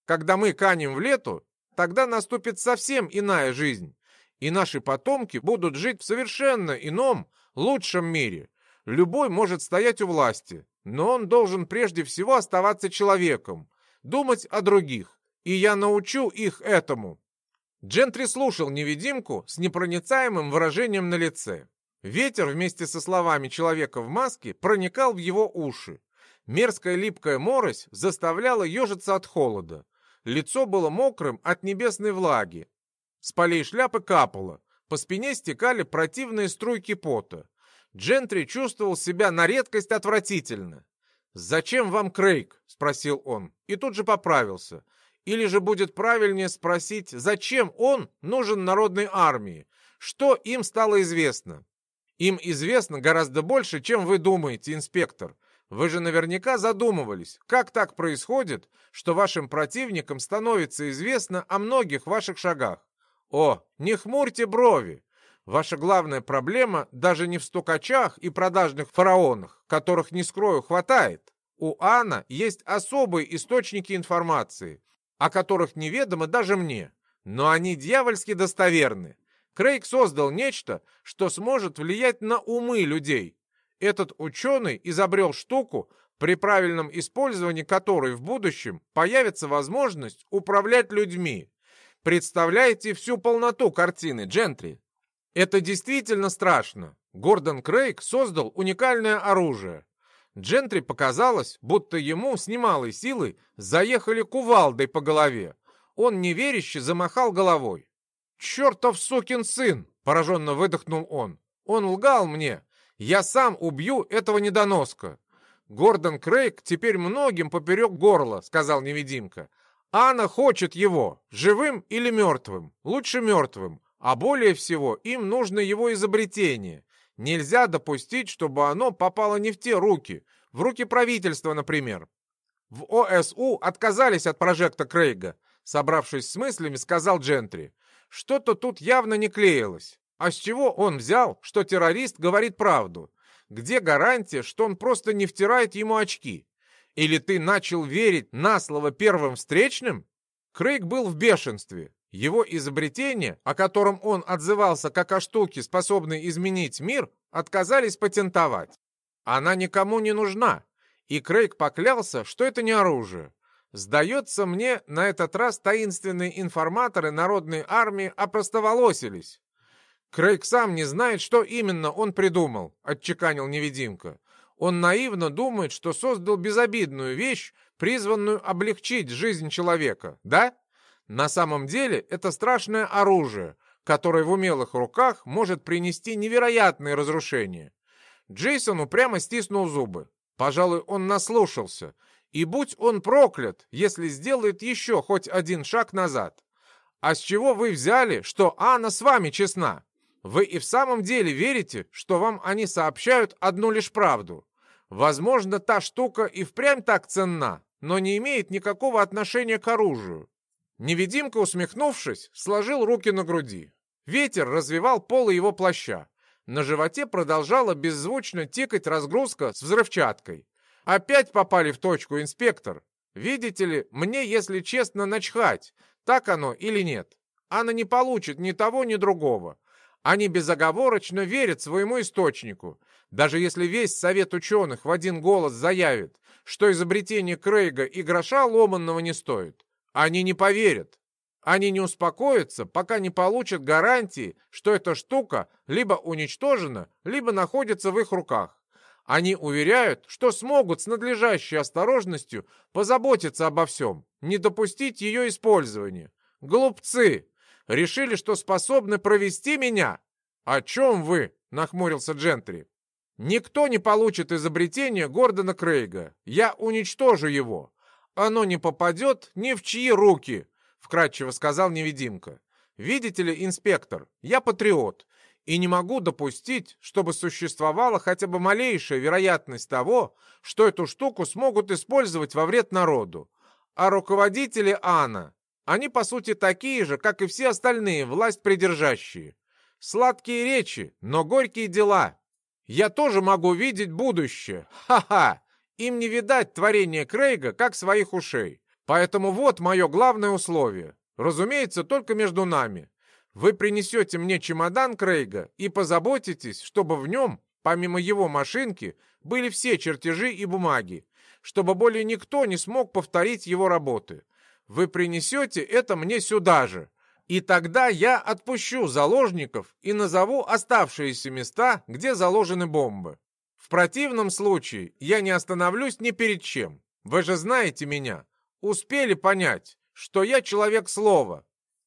Когда мы канем в лету, тогда наступит совсем иная жизнь и наши потомки будут жить в совершенно ином, лучшем мире. Любой может стоять у власти, но он должен прежде всего оставаться человеком, думать о других, и я научу их этому». Джентри слушал невидимку с непроницаемым выражением на лице. Ветер вместе со словами человека в маске проникал в его уши. Мерзкая липкая морось заставляла ежиться от холода. Лицо было мокрым от небесной влаги, с полей шляпы капало, по спине стекали противные струйки пота. Джентри чувствовал себя на редкость отвратительно. «Зачем вам Крейг?» — спросил он, и тут же поправился. Или же будет правильнее спросить, зачем он нужен народной армии? Что им стало известно? Им известно гораздо больше, чем вы думаете, инспектор. Вы же наверняка задумывались, как так происходит, что вашим противникам становится известно о многих ваших шагах. О, не хмурьте брови. Ваша главная проблема даже не в стукачах и продажных фараонах, которых, не скрою, хватает. У Анна есть особые источники информации, о которых неведомо даже мне, но они дьявольски достоверны. Крейг создал нечто, что сможет влиять на умы людей. Этот ученый изобрел штуку, при правильном использовании которой в будущем появится возможность управлять людьми. Представляете всю полноту картины, Джентри? Это действительно страшно. Гордон Крейг создал уникальное оружие. Джентри показалось, будто ему с немалой силой заехали кувалдой по голове. Он неверяще замахал головой. «Чертов сукин сын!» — пораженно выдохнул он. «Он лгал мне. Я сам убью этого недоноска». «Гордон Крейг теперь многим поперек горла», — сказал невидимка. «Анна хочет его, живым или мертвым. Лучше мертвым. А более всего им нужно его изобретение. Нельзя допустить, чтобы оно попало не в те руки, в руки правительства, например. В ОСУ отказались от прожекта Крейга, собравшись с мыслями, сказал Джентри. Что-то тут явно не клеилось. А с чего он взял, что террорист говорит правду? Где гарантия, что он просто не втирает ему очки? Или ты начал верить на слово первым встречным? Крейг был в бешенстве. Его изобретение, о котором он отзывался как о штуке, способной изменить мир, отказались патентовать. Она никому не нужна, и Крейг поклялся, что это не оружие. Сдается мне, на этот раз таинственные информаторы народной армии опростоволосились. Крейг сам не знает, что именно он придумал, отчеканил невидимка. Он наивно думает, что создал безобидную вещь, призванную облегчить жизнь человека, да? На самом деле это страшное оружие, которое в умелых руках может принести невероятные разрушения. Джейсон упрямо стиснул зубы. Пожалуй, он наслушался. И будь он проклят, если сделает еще хоть один шаг назад. А с чего вы взяли, что Анна с вами честна? Вы и в самом деле верите, что вам они сообщают одну лишь правду? Возможно, та штука и впрямь так ценна, но не имеет никакого отношения к оружию. Невидимка, усмехнувшись, сложил руки на груди. Ветер развивал полы его плаща. На животе продолжала беззвучно тикать разгрузка с взрывчаткой. Опять попали в точку, инспектор. Видите ли, мне, если честно, начхать, так оно или нет. Она не получит ни того, ни другого. Они безоговорочно верят своему источнику. Даже если весь совет ученых в один голос заявит, что изобретение Крейга и гроша ломанного не стоит. Они не поверят. Они не успокоятся, пока не получат гарантии, что эта штука либо уничтожена, либо находится в их руках. Они уверяют, что смогут с надлежащей осторожностью позаботиться обо всем, не допустить ее использования. Глупцы! Решили, что способны провести меня? О чем вы? Нахмурился Джентри. Никто не получит изобретение Гордона Крейга. Я уничтожу его оно не попадет ни в чьи руки», — вкратчиво сказал невидимка. «Видите ли, инспектор, я патриот, и не могу допустить, чтобы существовала хотя бы малейшая вероятность того, что эту штуку смогут использовать во вред народу. А руководители АНА, они по сути такие же, как и все остальные власть придержащие. Сладкие речи, но горькие дела. Я тоже могу видеть будущее. Ха-ха! Им не видать творения Крейга, как своих ушей. Поэтому вот мое главное условие. Разумеется, только между нами. Вы принесете мне чемодан Крейга и позаботитесь, чтобы в нем, помимо его машинки, были все чертежи и бумаги, чтобы более никто не смог повторить его работы. Вы принесете это мне сюда же, и тогда я отпущу заложников и назову оставшиеся места, где заложены бомбы. В противном случае я не остановлюсь ни перед чем. Вы же знаете меня. Успели понять, что я человек слова.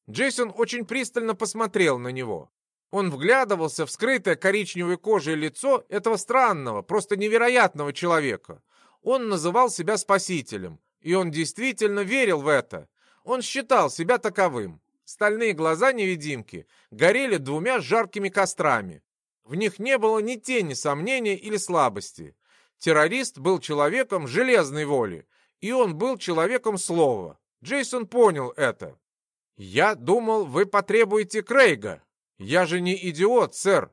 Джейсон очень пристально посмотрел на него. Он вглядывался в скрытое коричневой кожей лицо этого странного, просто невероятного человека. Он называл себя спасителем, и он действительно верил в это. Он считал себя таковым. Стальные глаза невидимки горели двумя жаркими кострами. В них не было ни тени сомнения или слабости. Террорист был человеком железной воли, и он был человеком слова. Джейсон понял это. «Я думал, вы потребуете Крейга. Я же не идиот, сэр.